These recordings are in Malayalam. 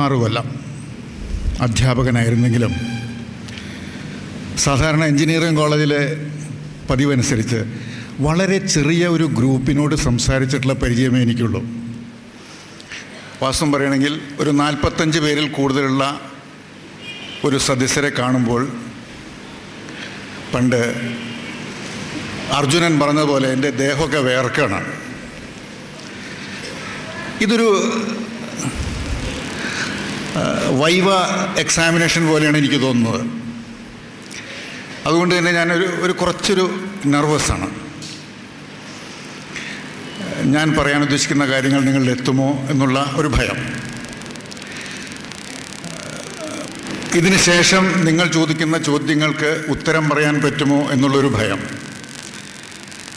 മുപ്പത്താറ് കൊല്ലം അധ്യാപകനായിരുന്നെങ്കിലും സാധാരണ എഞ്ചിനീയറിംഗ് കോളേജിലെ പതിവനുസരിച്ച് വളരെ ചെറിയ ഒരു ഗ്രൂപ്പിനോട് സംസാരിച്ചിട്ടുള്ള പരിചയമേ എനിക്കുള്ളൂ. വാസ്തവം പറയുകയാണെങ്കിൽ ഒരു നാൽപ്പത്തഞ്ച് പേരിൽ കൂടുതലുള്ള ഒരു സദസ്യരെ കാണുമ്പോൾ പണ്ട് അർജുനൻ പറഞ്ഞതുപോലെ എന്റെ ദേഹമൊക്കെ വേർക്കാണ്. ഇതൊരു വൈവ എക്സാമിനേഷൻ പോലെയാണ് എനിക്ക് തോന്നുന്നത്. അതുകൊണ്ട് തന്നെ ഞാനൊരു ഒരു കുറച്ചൊരു നെർവസാണ്. ഞാൻ പറയാൻ ഉദ്ദേശിക്കുന്ന കാര്യങ്ങൾ നിങ്ങളിൽ എത്തുമോ എന്നുള്ള ഒരു ഭയം. ഇതിന് ശേഷം നിങ്ങൾ ചോദിക്കുന്ന ചോദ്യങ്ങൾക്ക് ഉത്തരം പറയാൻ പറ്റുമോ എന്നുള്ളൊരു ഭയം.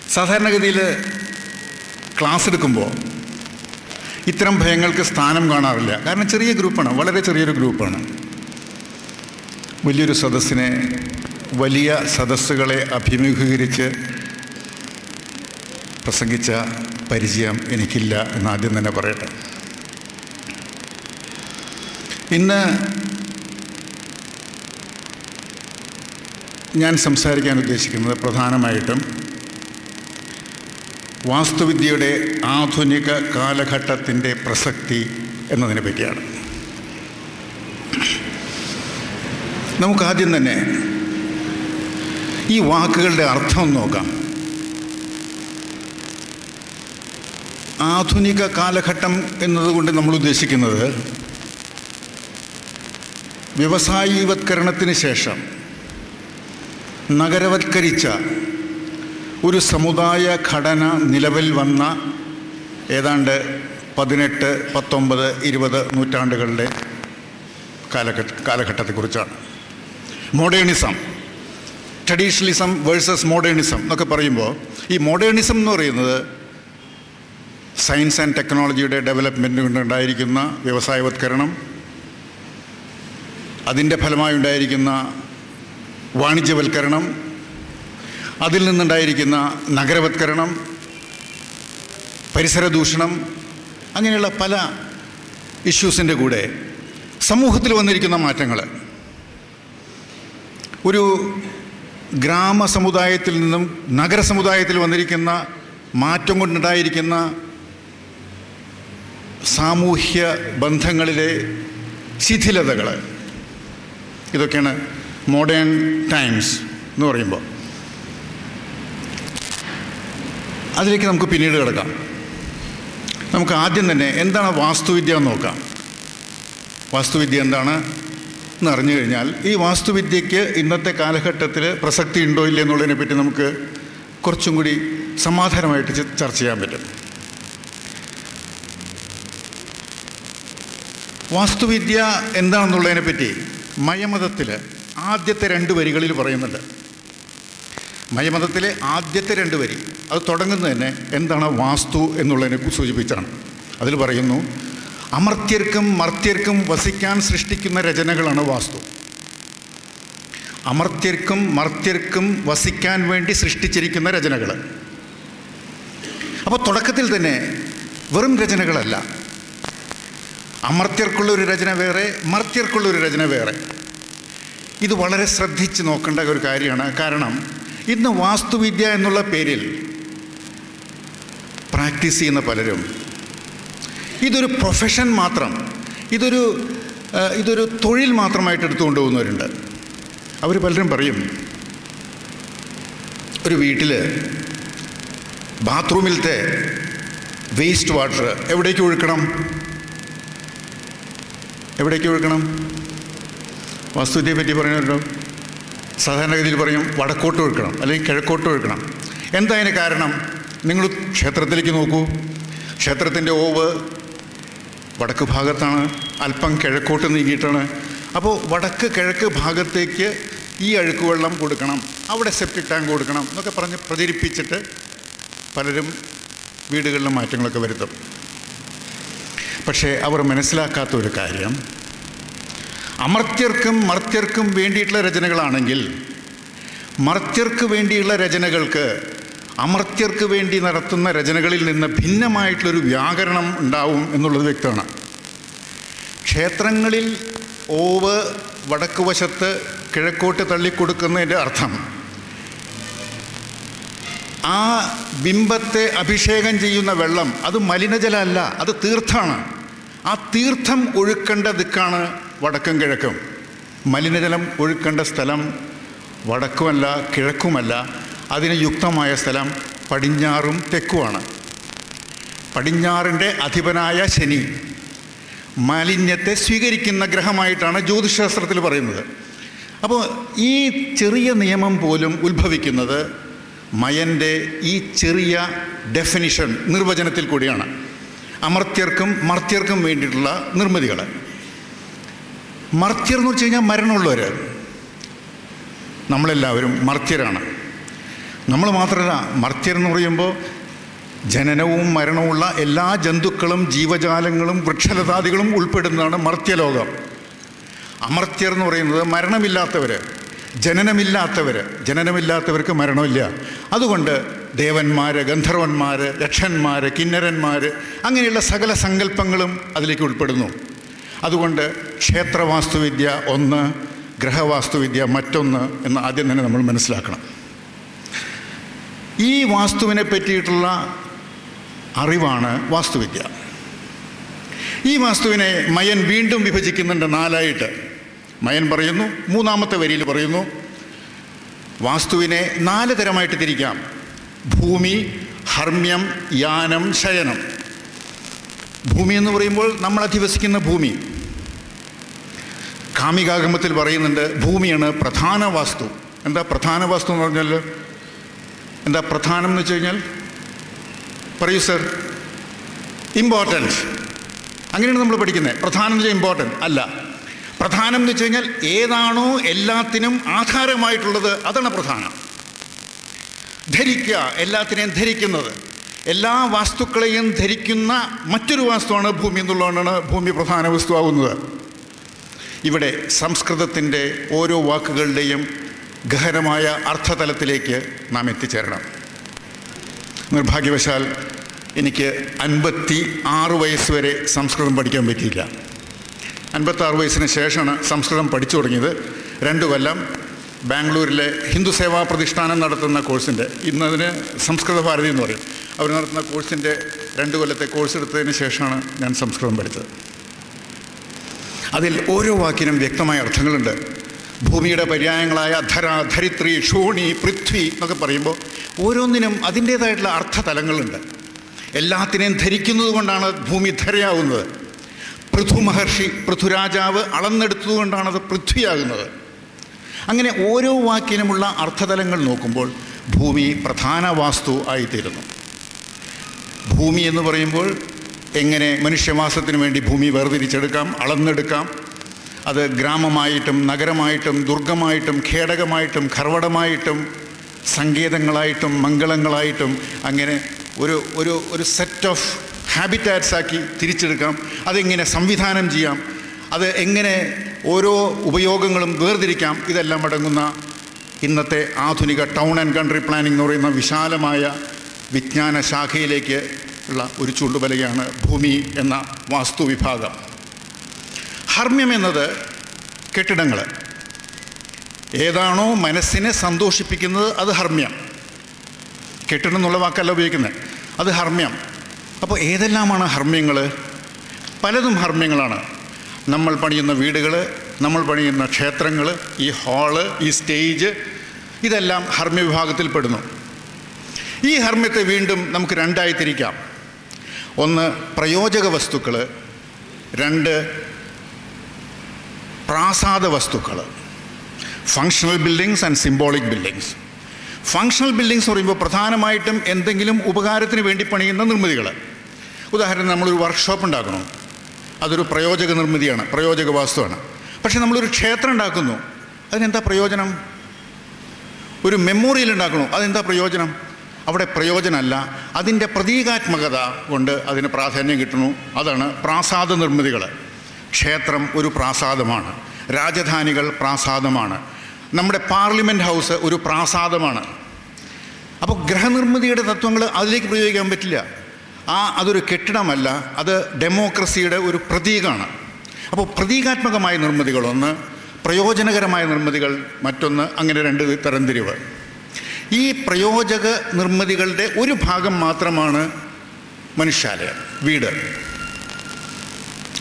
സാധാരണഗതിയിൽ ക്ലാസ് എടുക്കുമ്പോൾ ഇത്തരം ഭയങ്ങൾക്ക് സ്ഥാനം കാണാറില്ല. കാരണം ചെറിയ ഗ്രൂപ്പാണ്. വളരെ ചെറിയൊരു ഗ്രൂപ്പാണ്. വലിയൊരു സദസ്സിനെ വലിയ സദസ്സുകളെ അഭിമുഖീകരിച്ച് പ്രസംഗിച്ച പരിചയം എനിക്കില്ല എന്ന് ആദ്യം തന്നെ പറയട്ടെ. ഇന്ന് ഞാൻ സംസാരിക്കാൻ ഉദ്ദേശിക്കുന്നത് പ്രധാനമായിട്ടും വാസ്തുവിദ്യയുടെ ആധുനിക കാലഘട്ടത്തിന്റെ പ്രസക്തി എന്നതിനെ പറ്റിയാണ്. നമുക്കാദ്യം തന്നെ ഈ വാക്കുകളുടെ അർത്ഥം നോക്കാം. ആധുനിക കാലഘട്ടം എന്നതുകൊണ്ട് നമ്മൾ ഉദ്ദേശിക്കുന്നത് വ്യവസായീവത്കരണത്തിന് ശേഷം നഗരവത്കരിച്ച ഒരു സമുദായ ഘടന നിലവിൽ വന്ന ഏതാണ്ട് പതിനെട്ട് പത്തൊമ്പത് ഇരുപത് നൂറ്റാണ്ടുകളുടെ കാലഘട്ട കാലഘട്ടത്തെക്കുറിച്ചാണ്. മോഡേണിസം ട്രഡീഷണലിസം വേഴ്സസ് മോഡേണിസം എന്നൊക്കെ പറയുമ്പോൾ ഈ മോഡേണിസം എന്ന് പറയുന്നത് സയൻസ് ആൻഡ് ടെക്നോളജിയുടെ ഡെവലപ്മെന്റ് കൊണ്ടുണ്ടായിരിക്കുന്ന വ്യവസായവത്കരണം അതിന്റെ ഫലമായി ഉണ്ടായിരിക്കുന്ന വാണിജ്യവൽക്കരണം അതിൽ നിന്നുണ്ടായിരിക്കുന്ന നഗരവത്കരണം പരിസര ദൂഷണം അങ്ങനെയുള്ള പല ഇഷ്യൂസിന്റെ കൂടെ സമൂഹത്തിൽ വന്നിരിക്കുന്ന മാറ്റങ്ങൾ. ഒരു ഗ്രാമ സമുദായത്തിൽ നിന്നും നഗര സമുദായത്തിൽ വന്നിരിക്കുന്ന മാറ്റം കൊണ്ടുണ്ടായിരിക്കുന്ന സാമൂഹ്യ ബന്ധങ്ങളിലെ ശിഥിലതകൾ ഇതൊക്കെയാണ് മോഡേൺ ടൈംസ് എന്ന് പറയുമ്പോൾ അതിലേക്ക് നമുക്ക് പിന്നീട് കിടക്കാം. നമുക്ക് ആദ്യം തന്നെ എന്താണ് വാസ്തുവിദ്യ എന്ന് നോക്കാം. വാസ്തുവിദ്യ എന്താണ് എന്ന് അറിഞ്ഞു കഴിഞ്ഞാൽ ഈ വാസ്തുവിദ്യയ്ക്ക് ഇന്നത്തെ കാലഘട്ടത്തിൽ പ്രസക്തി ഉണ്ടോ ഇല്ല എന്നുള്ളതിനെ പറ്റി നമുക്ക് കുറച്ചും കൂടി സമാധാനമായിട്ട് ചർച്ച ചെയ്യാൻ പറ്റും. വാസ്തുവിദ്യ എന്താണെന്നുള്ളതിനെ പറ്റി മയമതത്തിൽ ആദ്യത്തെ രണ്ട് വരികളിൽ പറയുന്നുണ്ട്. മയമതത്തിലെ ആദ്യത്തെ രണ്ട് വരി. അത് തുടങ്ങുന്നത് തന്നെ എന്താണ് വാസ്തു എന്നുള്ളതിനെ സൂചിപ്പിച്ചാണ്. അതിൽ പറയുന്നു അമർത്യർക്കും മർത്യർക്കും വസിക്കാൻ സൃഷ്ടിക്കുന്ന രചനകളാണ് വാസ്തു. അമർത്യർക്കും മർത്യർക്കും വസിക്കാൻ വേണ്ടി സൃഷ്ടിച്ചിരിക്കുന്ന രചനകൾ. അപ്പോൾ തുടക്കത്തിൽ തന്നെ വെറും രചനകളല്ല. അമർത്യർക്കുള്ള ഒരു രചന വേറെ മർത്യർക്കുള്ള ഒരു രചന വേറെ. ഇത് വളരെ ശ്രദ്ധിച്ച് നോക്കേണ്ട ഒരു കാര്യമാണ്. കാരണം ഇന്ന് വാസ്തുവിദ്യ എന്നുള്ള പേരിൽ പ്രാക്ടീസ് ചെയ്യുന്ന പലരും ഇതൊരു പ്രൊഫഷൻ മാത്രം ഇതൊരു ഇതൊരു തൊഴിൽ മാത്രമായിട്ട് എടുത്തുകൊണ്ട് പോകുന്നവരുണ്ട്. അവർ പലരും പറയും ഒരു വീട്ടിൽ ബാത്റൂമിലത്തെ വേസ്റ്റ് വാട്ടർ എവിടേക്ക് ഒഴുക്കണം? എവിടേക്ക് ഒഴുക്കണം? വാസ്തുവിദ്യയെ പറ്റി പറയുന്നവരുണ്ടോ? സാധാരണഗതിയിൽ പറയും വടക്കോട്ട് ഒഴുക്കണം അല്ലെങ്കിൽ കിഴക്കോട്ട് ഒഴുക്കണം. എന്താ അതിന് കാരണം? നിങ്ങൾ ക്ഷേത്രത്തിലേക്ക് നോക്കൂ. ക്ഷേത്രത്തിന്റെ ഓവ് വടക്ക് ഭാഗത്താണ് അല്പം കിഴക്കോട്ട് നീങ്ങിയിട്ടാണ്. അപ്പോൾ വടക്ക് കിഴക്ക് ഭാഗത്തേക്ക് ഈ അഴുക്ക് വെള്ളം കൊടുക്കണം അവിടെ സെപ്റ്റിക് ടാങ്ക് കൊടുക്കണം എന്നൊക്കെ പറഞ്ഞ് പ്രചരിപ്പിച്ചിട്ട് പലരും വീടുകളിലും മാറ്റങ്ങളൊക്കെ വരുത്തും. പക്ഷേ അവർ മനസ്സിലാക്കാത്ത ഒരു കാര്യം അമർത്യർക്കും മർത്യർക്കും വേണ്ടിയിട്ടുള്ള രചനകളാണെങ്കിൽ മർത്യർക്ക് വേണ്ടിയുള്ള രചനകൾക്ക് അമർത്യർക്ക് വേണ്ടി നടത്തുന്ന രചനകളിൽ നിന്ന് ഭിന്നമായിട്ടുള്ളൊരു വ്യാകരണം ഉണ്ടാവും എന്നുള്ളത് വ്യക്തമാണ്. ക്ഷേത്രങ്ങളിൽ ഓവ് വടക്ക് വശത്ത് കിഴക്കോട്ട് തള്ളിക്കൊടുക്കുന്നതിന്റെ അർത്ഥം ആ ബിംബത്തെ അഭിഷേകം ചെയ്യുന്ന വെള്ളം അത് മലിനജലമല്ല അത് തീർത്ഥമാണ് ആ തീർത്ഥം ഒഴുക്കേണ്ട ദിക്കാണ് വടക്കും കിഴക്കും. മലിനജലം ഒഴുക്കേണ്ട സ്ഥലം വടക്കുമല്ല കിഴക്കുമല്ല. അതിന് യുക്തമായ സ്ഥലം പടിഞ്ഞാറും തെക്കുമാണ്. പടിഞ്ഞാറിന്റെ അധിപനായ ശനി മാലിന്യത്തെ സ്വീകരിക്കുന്ന ഗ്രഹമായിട്ടാണ് ജ്യോതിശാസ്ത്രത്തിൽ പറയുന്നത്. അപ്പോൾ ഈ ചെറിയ നിയമം പോലും ഉത്ഭവിക്കുന്നത് മയന്റെ ഈ ചെറിയ ഡെഫിനിഷൻ നിർവചനത്തിൽ കൂടിയാണ്. അമർത്യർക്കും മർത്യർക്കും വേണ്ടിയിട്ടുള്ള നിർമ്മിതികൾ മർത്യർ എന്ന് വെച്ച് കഴിഞ്ഞാൽ മരണമുള്ളവർ. നമ്മളെല്ലാവരും മർത്യരാണ്. നമ്മൾ മാത്രമല്ല മർത്യർ എന്ന് പറയുമ്പോൾ ജനനവും മരണവുമുള്ള എല്ലാ ജന്തുക്കളും ജീവജാലങ്ങളും വൃക്ഷലതാദികളും ഉൾപ്പെടുന്നതാണ് മർത്യലോകം. അമർത്യർ എന്ന് പറയുന്നത് മരണമില്ലാത്തവർ ജനനമില്ലാത്തവർ ജനനമില്ലാത്തവർക്ക് മരണമില്ല. അതുകൊണ്ട് ദേവന്മാർ ഗന്ധർവന്മാർ യക്ഷന്മാർ കിന്നരന്മാർ അങ്ങനെയുള്ള സകല സങ്കല്പങ്ങളും അതിലേക്ക് ഉൾപ്പെടുന്നു. അതുകൊണ്ട് ക്ഷേത്രവാസ്തുവിദ്യ ഒന്ന് ഗ്രഹവാസ്തുവിദ്യ മറ്റൊന്ന് എന്ന് ആദ്യം തന്നെ നമ്മൾ മനസ്സിലാക്കണം. ഈ വാസ്തുവിനെ പറ്റിയിട്ടുള്ള അറിവാണ് വാസ്തുവിദ്യ. ഈ വാസ്തുവിനെ മയൻ വീണ്ടും വിഭജിക്കുന്നുണ്ട് നാലായിട്ട്. മയൻ പറയുന്നു മൂന്നാമത്തെ വരിയിൽ പറയുന്നു വാസ്തുവിനെ നാല് തരമായിട്ട് തിരിക്കാം. ഭൂമി ഹർമ്മ്യം യാനം ശയനം. ഭൂമി എന്ന് പറയുമ്പോൾ നമ്മൾ അധിവസിക്കുന്ന ഭൂമി. കാമികാഗമത്തിൽ പറയുന്നുണ്ട് ഭൂമിയാണ് പ്രധാന വാസ്തു. എന്താ പ്രധാന വാസ്തു എന്ന് പറഞ്ഞാൽ? എന്താ പ്രധാനം എന്ന് വെച്ച് കഴിഞ്ഞാൽ? പറയൂ സർ. ഇമ്പോർട്ടന്റ് അങ്ങനെയാണ് നമ്മൾ പഠിക്കുന്നത്. പ്രധാനം എന്ന് വെച്ചാൽ ഇമ്പോർട്ടന്റ് അല്ല. പ്രധാനം എന്ന് വെച്ച് കഴിഞ്ഞാൽ ഏതാണോ എല്ലാത്തിനും ആധാരമായിട്ടുള്ളത് അതാണ് പ്രധാനം. ധരിക്കുക എല്ലാത്തിനെയും ധരിക്കുന്നത്. എല്ലാ വാസ്തുക്കളെയും ധരിക്കുന്ന മറ്റൊരു വാസ്തുവാണ് ഭൂമി എന്നുള്ളതുകൊണ്ടാണ് ഭൂമി പ്രധാന വസ്തുവാകുന്നത്. ഇവിടെ സംസ്കൃതത്തിന്റെ ഓരോ വാക്കുകളുടെയും ഗഹനമായ അർത്ഥതലത്തിലേക്ക് നാം എത്തിച്ചേരണം. നിർഭാഗ്യവശാൽ എനിക്ക് അൻപത്തി ആറ് വയസ്സ് വരെ സംസ്കൃതം പഠിക്കാൻ പറ്റിയില്ല. അൻപത്താറ് വയസ്സിന് ശേഷമാണ് സംസ്കൃതം പഠിച്ചു തുടങ്ങിയത്. രണ്ട് കൊല്ലം ബാംഗ്ലൂരിലെ ഹിന്ദു സേവാ പ്രതിഷ്ഠാനം നടത്തുന്ന കോഴ്സിന്റെ ഇന്നതിന് സംസ്കൃത ഭാരതി എന്ന് പറയും. അവർ നടത്തുന്ന കോഴ്സിന്റെ രണ്ട് കൊല്ലത്തെ കോഴ്സ് എടുത്തതിന് ശേഷമാണ് ഞാൻ സംസ്കൃതം പഠിച്ചത്. അതിൽ ഓരോ വാക്കിനും വ്യക്തമായ അർത്ഥങ്ങളുണ്ട്. ഭൂമിയുടെ പര്യായങ്ങളായ ധര ധരിത്രി ഷൂണി പൃഥ്വി എന്നൊക്കെ പറയുമ്പോൾ ഓരോന്നിനും അതിന്റേതായിട്ടുള്ള അർത്ഥതലങ്ങളുണ്ട്. എല്ലാത്തിനെയും ധരിക്കുന്നത് കൊണ്ടാണ് ഭൂമി ധരയാവുന്നത്. പൃഥു മഹർഷി പൃഥുരാജാവ് അളന്നെടുത്തതുകൊണ്ടാണത് പൃഥ്വിയാകുന്നത്. അങ്ങനെ ഓരോ വാക്കിനുമുള്ള അർത്ഥതലങ്ങൾ നോക്കുമ്പോൾ ഭൂമി പ്രധാന വാസ്തു ആയിത്തീരുന്നു. ഭൂമി എന്ന് പറയുമ്പോൾ എങ്ങനെ മനുഷ്യവാസത്തിന് വേണ്ടി ഭൂമി വേർതിരിച്ചെടുക്കാം അളന്നെടുക്കാം. അത് ഗ്രാമമായിട്ടും നഗരമായിട്ടും ദുർഗമായിട്ടും ഖേടകമായിട്ടും ഖർവടമായിട്ടും സങ്കേതങ്ങളായിട്ടും മംഗളങ്ങളായിട്ടും അങ്ങനെ ഒരു ഒരു ഒരു സെറ്റ് ഓഫ് ഹാബിറ്റാറ്റ്സ് ആക്കി തിരിച്ചെടുക്കാം. അതെങ്ങനെ സംവിധാനം ചെയ്യാം അത് എങ്ങനെ ഓരോ ഉപയോഗങ്ങളും വേർതിരിക്കാം ഇതെല്ലാം അടങ്ങുന്ന ഇന്നത്തെ ആധുനിക ടൗൺ ആൻഡ് കൺട്രി പ്ലാനിംഗ് എന്ന് പറയുന്ന വിശാലമായ വിജ്ഞാന ശാഖയിലേക്ക് ഉള്ള ഒരു ചൂണ്ടുവലയാണ് ഭൂമി എന്ന വാസ്തുവിഭാഗം. ഹർമ്മ്യം എന്നത് കെട്ടിടങ്ങൾ. ഏതാണോ മനസ്സിനെ സന്തോഷിപ്പിക്കുന്നത് അത് ഹർമ്മ്യം. കെട്ടിടം എന്നുള്ള വാക്കല്ല ഉപയോഗിക്കുന്നത് അത് ഹർമ്മ്യം. അപ്പോൾ ഏതെല്ലാമാണ് ഹർമ്മ്യങ്ങൾ പലതും ഹർമ്മ്യങ്ങളാണ്. നമ്മൾ പണിയുന്ന വീടുകൾ നമ്മൾ പണിയുന്ന ക്ഷേത്രങ്ങൾ ഈ ഹാൾ ഈ സ്റ്റേജ് ഇതെല്ലാം ഹർമ്മ്യ വിഭാഗത്തിൽപ്പെടുന്നു ഈ ഹർമ്മ്യത്തെ വീണ്ടും നമുക്ക് രണ്ടായി തിരിക്കാം. ഒന്ന് പ്രയോജക വസ്തുക്കൾ രണ്ട് പ്രാസാദ വസ്തുക്കൾ functional buildings and symbolic buildings functional buildings പറയുമ്പോൾ പ്രധാനമായിട്ടും എന്തെങ്കിലും ഉപകാരത്തിന് വേണ്ടി പണിയുന്ന നിർമ്മിതികൾ ഉദാഹരണം നമ്മളൊരു വർക്ക്ഷോപ്പ് ഉണ്ടാക്കണം അതൊരു പ്രയോജക നിർമ്മിതിയാണ് പ്രയോജക വാസ്തുവാണ്. പക്ഷേ നമ്മളൊരു ക്ഷേത്രം ഉണ്ടാക്കുന്നു. അതിനെന്താ പ്രയോജനം? ഒരു മെമ്മോറിയൽ ഉണ്ടാക്കണോ അതെന്താ പ്രയോജനം? അവിടെ പ്രയോജനമല്ല. അതിന്റെ പ്രതീകാത്മകത കൊണ്ട് അതിന് പ്രാധാന്യം കിട്ടുന്നു. അതാണ് പ്രാസാദ നിർമ്മിതികൾ ക്ഷേത്രം ഒരു പ്രാസാദമാണ്. രാജധാനികൾ പ്രാസാദമാണ്. നമ്മുടെ പാർലമെന്റ് ഹൗസ് ഒരു പ്രാസാദമാണ്. അപ്പോൾ ഗ്രഹനിർമ്മിതിയുടെ തത്വങ്ങൾ അതിലേക്ക് പ്രയോഗിക്കാൻ പറ്റില്ല. ആ അതൊരു കെട്ടിടമല്ല അത് ഡെമോക്രസിയുടെ ഒരു പ്രതീകമാണ് അപ്പോൾ പ്രതീകാത്മകമായ നിർമ്മിതികളൊന്ന് പ്രയോജനകരമായ നിർമ്മിതികൾ മറ്റൊന്ന് അങ്ങനെ രണ്ട് തരംതിരിവ്. ഈ പ്രയോജക നിർമ്മിതികളുടെ ഒരു ഭാഗം മാത്രമാണ് മനുഷ്യാലയം വീട്.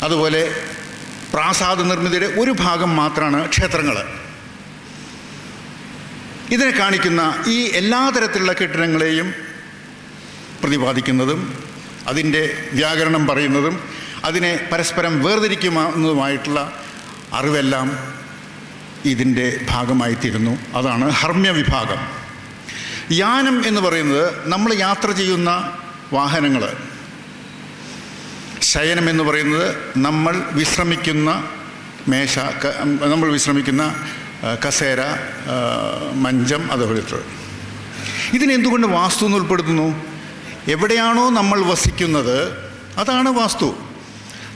അതുപോലെ പ്രാസാദ നിർമ്മിതിയുടെ ഒരു ഭാഗം മാത്രമാണ് ക്ഷേത്രങ്ങൾ. ഇതിനെ കാണിക്കുന്ന ഈ എല്ലാ തരത്തിലുള്ള കെട്ടിടങ്ങളെയും പ്രതിപാദിക്കുന്നതും അതിന്റെ വ്യാകരണം പറയുന്നതും അതിനെ പരസ്പരം വേർതിരിക്കുന്നതുമായിട്ടുള്ള അറിവെല്ലാം ഇതിന്റെ ഭാഗമായിത്തീരുന്നു. അതാണ് ഹർമ്മ്യ വിഭാഗം. യാനം എന്ന് പറയുന്നത് നമ്മൾ യാത്ര ചെയ്യുന്ന വാഹനങ്ങൾ. ശയനം എന്ന് പറയുന്നത് നമ്മൾ വിശ്രമിക്കുന്ന മേശ നമ്മൾ വിശ്രമിക്കുന്ന കസേര മഞ്ചം അതുപോലത്തെ ഇതിനെന്തുകൊണ്ട് വാസ്തു എന്ന് ഉൾപ്പെടുത്തുന്നു? എവിടെയാണോ നമ്മൾ വസിക്കുന്നത് അതാണ് വാസ്തു.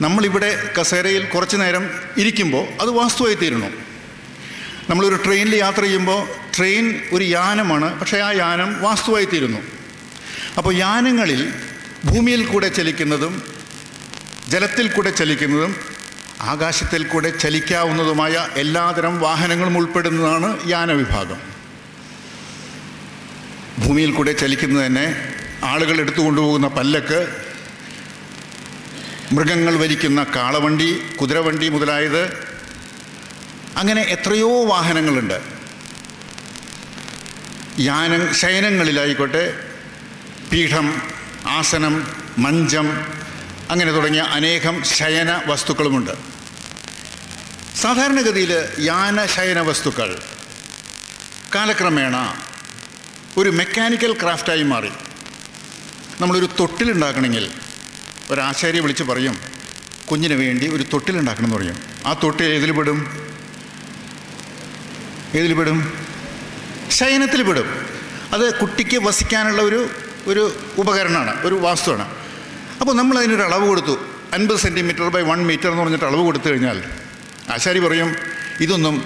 നമ്മളിവിടെ കസേരയിൽ കുറച്ച് നേരം ഇരിക്കുമ്പോൾ അത് വാസ്തുവായി തീരുന്നു. നമ്മളൊരു ട്രെയിനിൽ യാത്ര ചെയ്യുമ്പോൾ ട്രെയിൻ ഒരു യാനമാണ് പക്ഷേ ആ യാനം വാസ്തുവായി തീരുന്നു അപ്പോൾ യാനങ്ങളിൽ ഭൂമിയിൽ കൂടെ ചലിക്കുന്നതും ജലത്തിൽ കൂടെ ചലിക്കുന്നതും ആകാശത്തിൽ കൂടെ ചലിക്കാവുന്നതുമായ എല്ലാതരം വാഹനങ്ങളും ഉൾപ്പെടുന്നതാണ് യാനവിഭാഗം. ഭൂമിയിൽ കൂടെ ചലിക്കുന്നത് തന്നെ ആളുകൾ എടുത്തു കൊണ്ടുപോകുന്ന പല്ലക്ക് മൃഗങ്ങൾ വലിക്കുന്ന കാളവണ്ടി കുതിരവണ്ടി മുതലായത്. അങ്ങനെ എത്രയോ വാഹനങ്ങളുണ്ട്. യാന ശയനങ്ങളിലായിക്കോട്ടെ പീഠം ആസനം മഞ്ചം അങ്ങനെ തുടങ്ങിയ അനേകം ശയന വസ്തുക്കളുമുണ്ട്. സാധാരണഗതിയിൽ യാന ശയന വസ്തുക്കൾ കാലക്രമേണ ഒരു മെക്കാനിക്കൽ ക്രാഫ്റ്റായി മാറി. നമ്മളൊരു തൊട്ടിലുണ്ടാക്കണമെങ്കിൽ ഒരാശാരിയെ വിളിച്ച് പറയും കുഞ്ഞിന് വേണ്ടി ഒരു തൊട്ടിലുണ്ടാക്കണം എന്ന് പറയും. ആ തൊട്ടിൽ ഏതിൽ പെടും? ഏതിൽ പെടും? ശയനത്തിൽ പെടും. അത് കുട്ടിക്ക് വസിക്കാനുള്ള ഒരു ഒരു ഉപകരണമാണ് ഒരു വാസ്തുവാണ്. അപ്പോൾ നമ്മൾ അതിനൊരു അളവ് കൊടുത്തു. അൻപത് സെന്റിമീറ്റർ ബൈ വൺ മീറ്റർ എന്ന് പറഞ്ഞിട്ട് അളവ് കൊടുത്തു കഴിഞ്ഞാൽ ആശാരി പറയും ഇതൊന്നും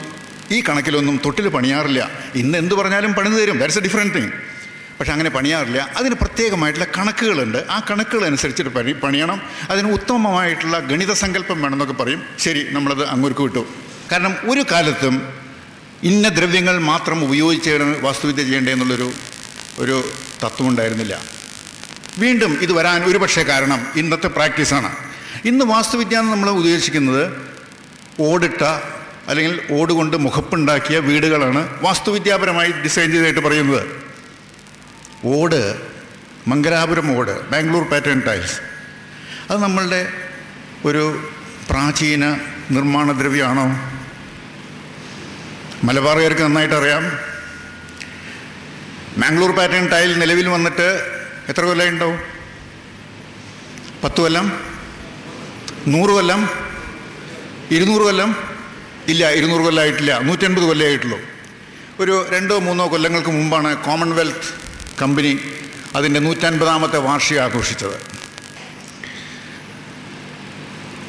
ഈ കണക്കിലൊന്നും തൊട്ടിൽ പണിയാറില്ല. ഇന്ന് എന്ത് പറഞ്ഞാലും പണിത് തരും. ദാറ്റ്സ് എ ഡിഫറെന്റ് തിങ് പക്ഷേ അങ്ങനെ പണിയാറില്ല. അതിന് പ്രത്യേകമായിട്ടുള്ള കണക്കുകളുണ്ട്. ആ കണക്കുകൾ അനുസരിച്ചിട്ട് പണി പണിയണം. അതിന് ഉത്തമമായിട്ടുള്ള ഗണിത സങ്കല്പം വേണമെന്നൊക്കെ പറയും. ശരി നമ്മളത് അങ്ങോട്ട് വിട്ടു. കാരണം ഒരു കാലത്തും ഇന്ന ദ്രവ്യങ്ങൾ മാത്രം ഉപയോഗിച്ച് വാസ്തുവിദ്യ ചെയ്യേണ്ടതെന്നുള്ളൊരു ഒരു തത്വം ഉണ്ടായിരുന്നില്ല വീണ്ടും ഇത് വരാൻ ഒരുപക്ഷെ കാരണം ഇന്നത്തെ പ്രാക്ടീസാണ്. ഇന്ന് വാസ്തുവിദ്യ എന്ന് നമ്മൾ ഉദ്ദേശിക്കുന്നത് ഓടിട്ട അല്ലെങ്കിൽ ഓട് കൊണ്ട് മുഖപ്പുണ്ടാക്കിയ വീടുകളാണ് വാസ്തുവിദ്യാപരമായി ഡിസൈൻ ചെയ്തതായിട്ട് പറയുന്നത്. ഓട് മംഗലാപുരം ഓട് ബാംഗ്ലൂർ പാറ്റേൺ ടൈൽസ്. അത് നമ്മളുടെ ഒരു പ്രാചീന നിർമ്മാണ ദ്രവ്യമാണോ മലബാറുകാർക്ക് നന്നായിട്ട് അറിയാം. മാംഗ്ലൂർ പാറ്റേൺ ടൈൽ നിലവിൽ വന്നിട്ട് എത്ര കൊല്ലം ഉണ്ടാവും? പത്ത് കൊല്ലം? നൂറ് കൊല്ലം? ഇരുന്നൂറ് കൊല്ലം? ഇല്ല ഇരുന്നൂറ് കൊല്ലമായിട്ടില്ല നൂറ്റൻപത് കൊല്ലമായിട്ടുള്ളൂ ഒരു രണ്ടോ മൂന്നോ കൊല്ലങ്ങൾക്ക് മുമ്പാണ് കോമൺവെൽത്ത് കമ്പനി അതിന്റെ നൂറ്റൻപതാമത്തെ വാർഷികം ആഘോഷിച്ചത്.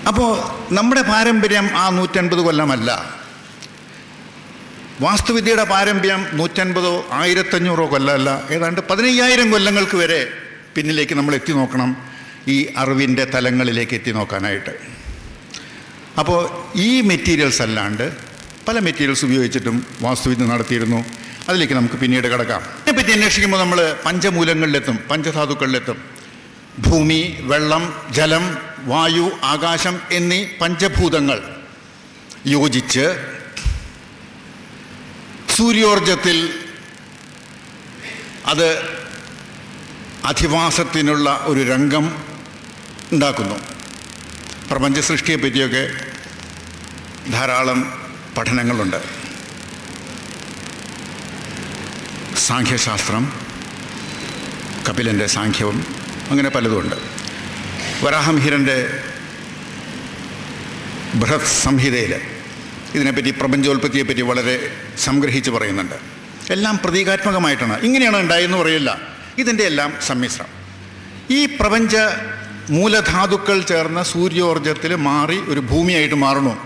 അപ്പോൾ നമ്മുടെ പാരമ്പര്യം ആ നൂറ്റൻപത് കൊല്ലമല്ല. വാസ്തുവിദ്യയുടെ പാരമ്പര്യം നൂറ്റൻപതോ ആയിരത്തഞ്ഞൂറോ കൊല്ലമല്ല ഏതാണ്ട് പതിനയ്യായിരം കൊല്ലങ്ങൾക്ക് വരെ പിന്നിലേക്ക് നമ്മൾ എത്തി നോക്കണം ഈ അറിവിന്റെ തലങ്ങളിലേക്ക് എത്തി നോക്കാനായിട്ട്. അപ്പോൾ ഈ മെറ്റീരിയൽസ് അല്ലാണ്ട് പല മെറ്റീരിയൽസ് ഉപയോഗിച്ചിട്ടും വാസ്തുവിദ്യ നടത്തിയിരുന്നു. അതിലേക്ക് നമുക്ക് പിന്നീട് കിടക്കാം. ഇതിനെപ്പറ്റി അന്വേഷിക്കുമ്പോൾ നമ്മൾ പഞ്ചമൂലങ്ങളിലെത്തും പഞ്ചധാതുക്കളിലെത്തും. ഭൂമി വെള്ളം ജലം വായു ആകാശം എന്നീ പഞ്ചഭൂതങ്ങൾ യോജിച്ച് സൂര്യോർജത്തിൽ അത് അധിവാസത്തിനുള്ള ഒരു രംഗം ഉണ്ടാക്കുന്നു. പ്രപഞ്ച സൃഷ്ടിയെ പറ്റിയൊക്കെ ധാരാളം പഠനങ്ങളുണ്ട്. സാഖ്യശാസ്ത്രം കപിലന്റെ സാഖ്യവും അങ്ങനെ പലതുമുണ്ട്. വരാഹമിഹിരന്റെ ബൃഹത് സംഹിതയിൽ ഇതിനെപ്പറ്റി പ്രപഞ്ചോൽപ്പത്തിയെപ്പറ്റി വളരെ സംഗ്രഹിച്ച് പറയുന്നുണ്ട്. എല്ലാം പ്രതീകാത്മകമായിട്ടാണ്. ഇങ്ങനെയാണ് ഉണ്ടായെന്ന് പറയില്ല. ഇതിന്റെ എല്ലാം സമ്മിശ്രം. ഈ പ്രപഞ്ച മൂലധാതുക്കൾ ചേർന്ന സൂര്യോർജത്തിൽ മാറി ഒരു ഭൂമിയായിട്ട് മാറണു.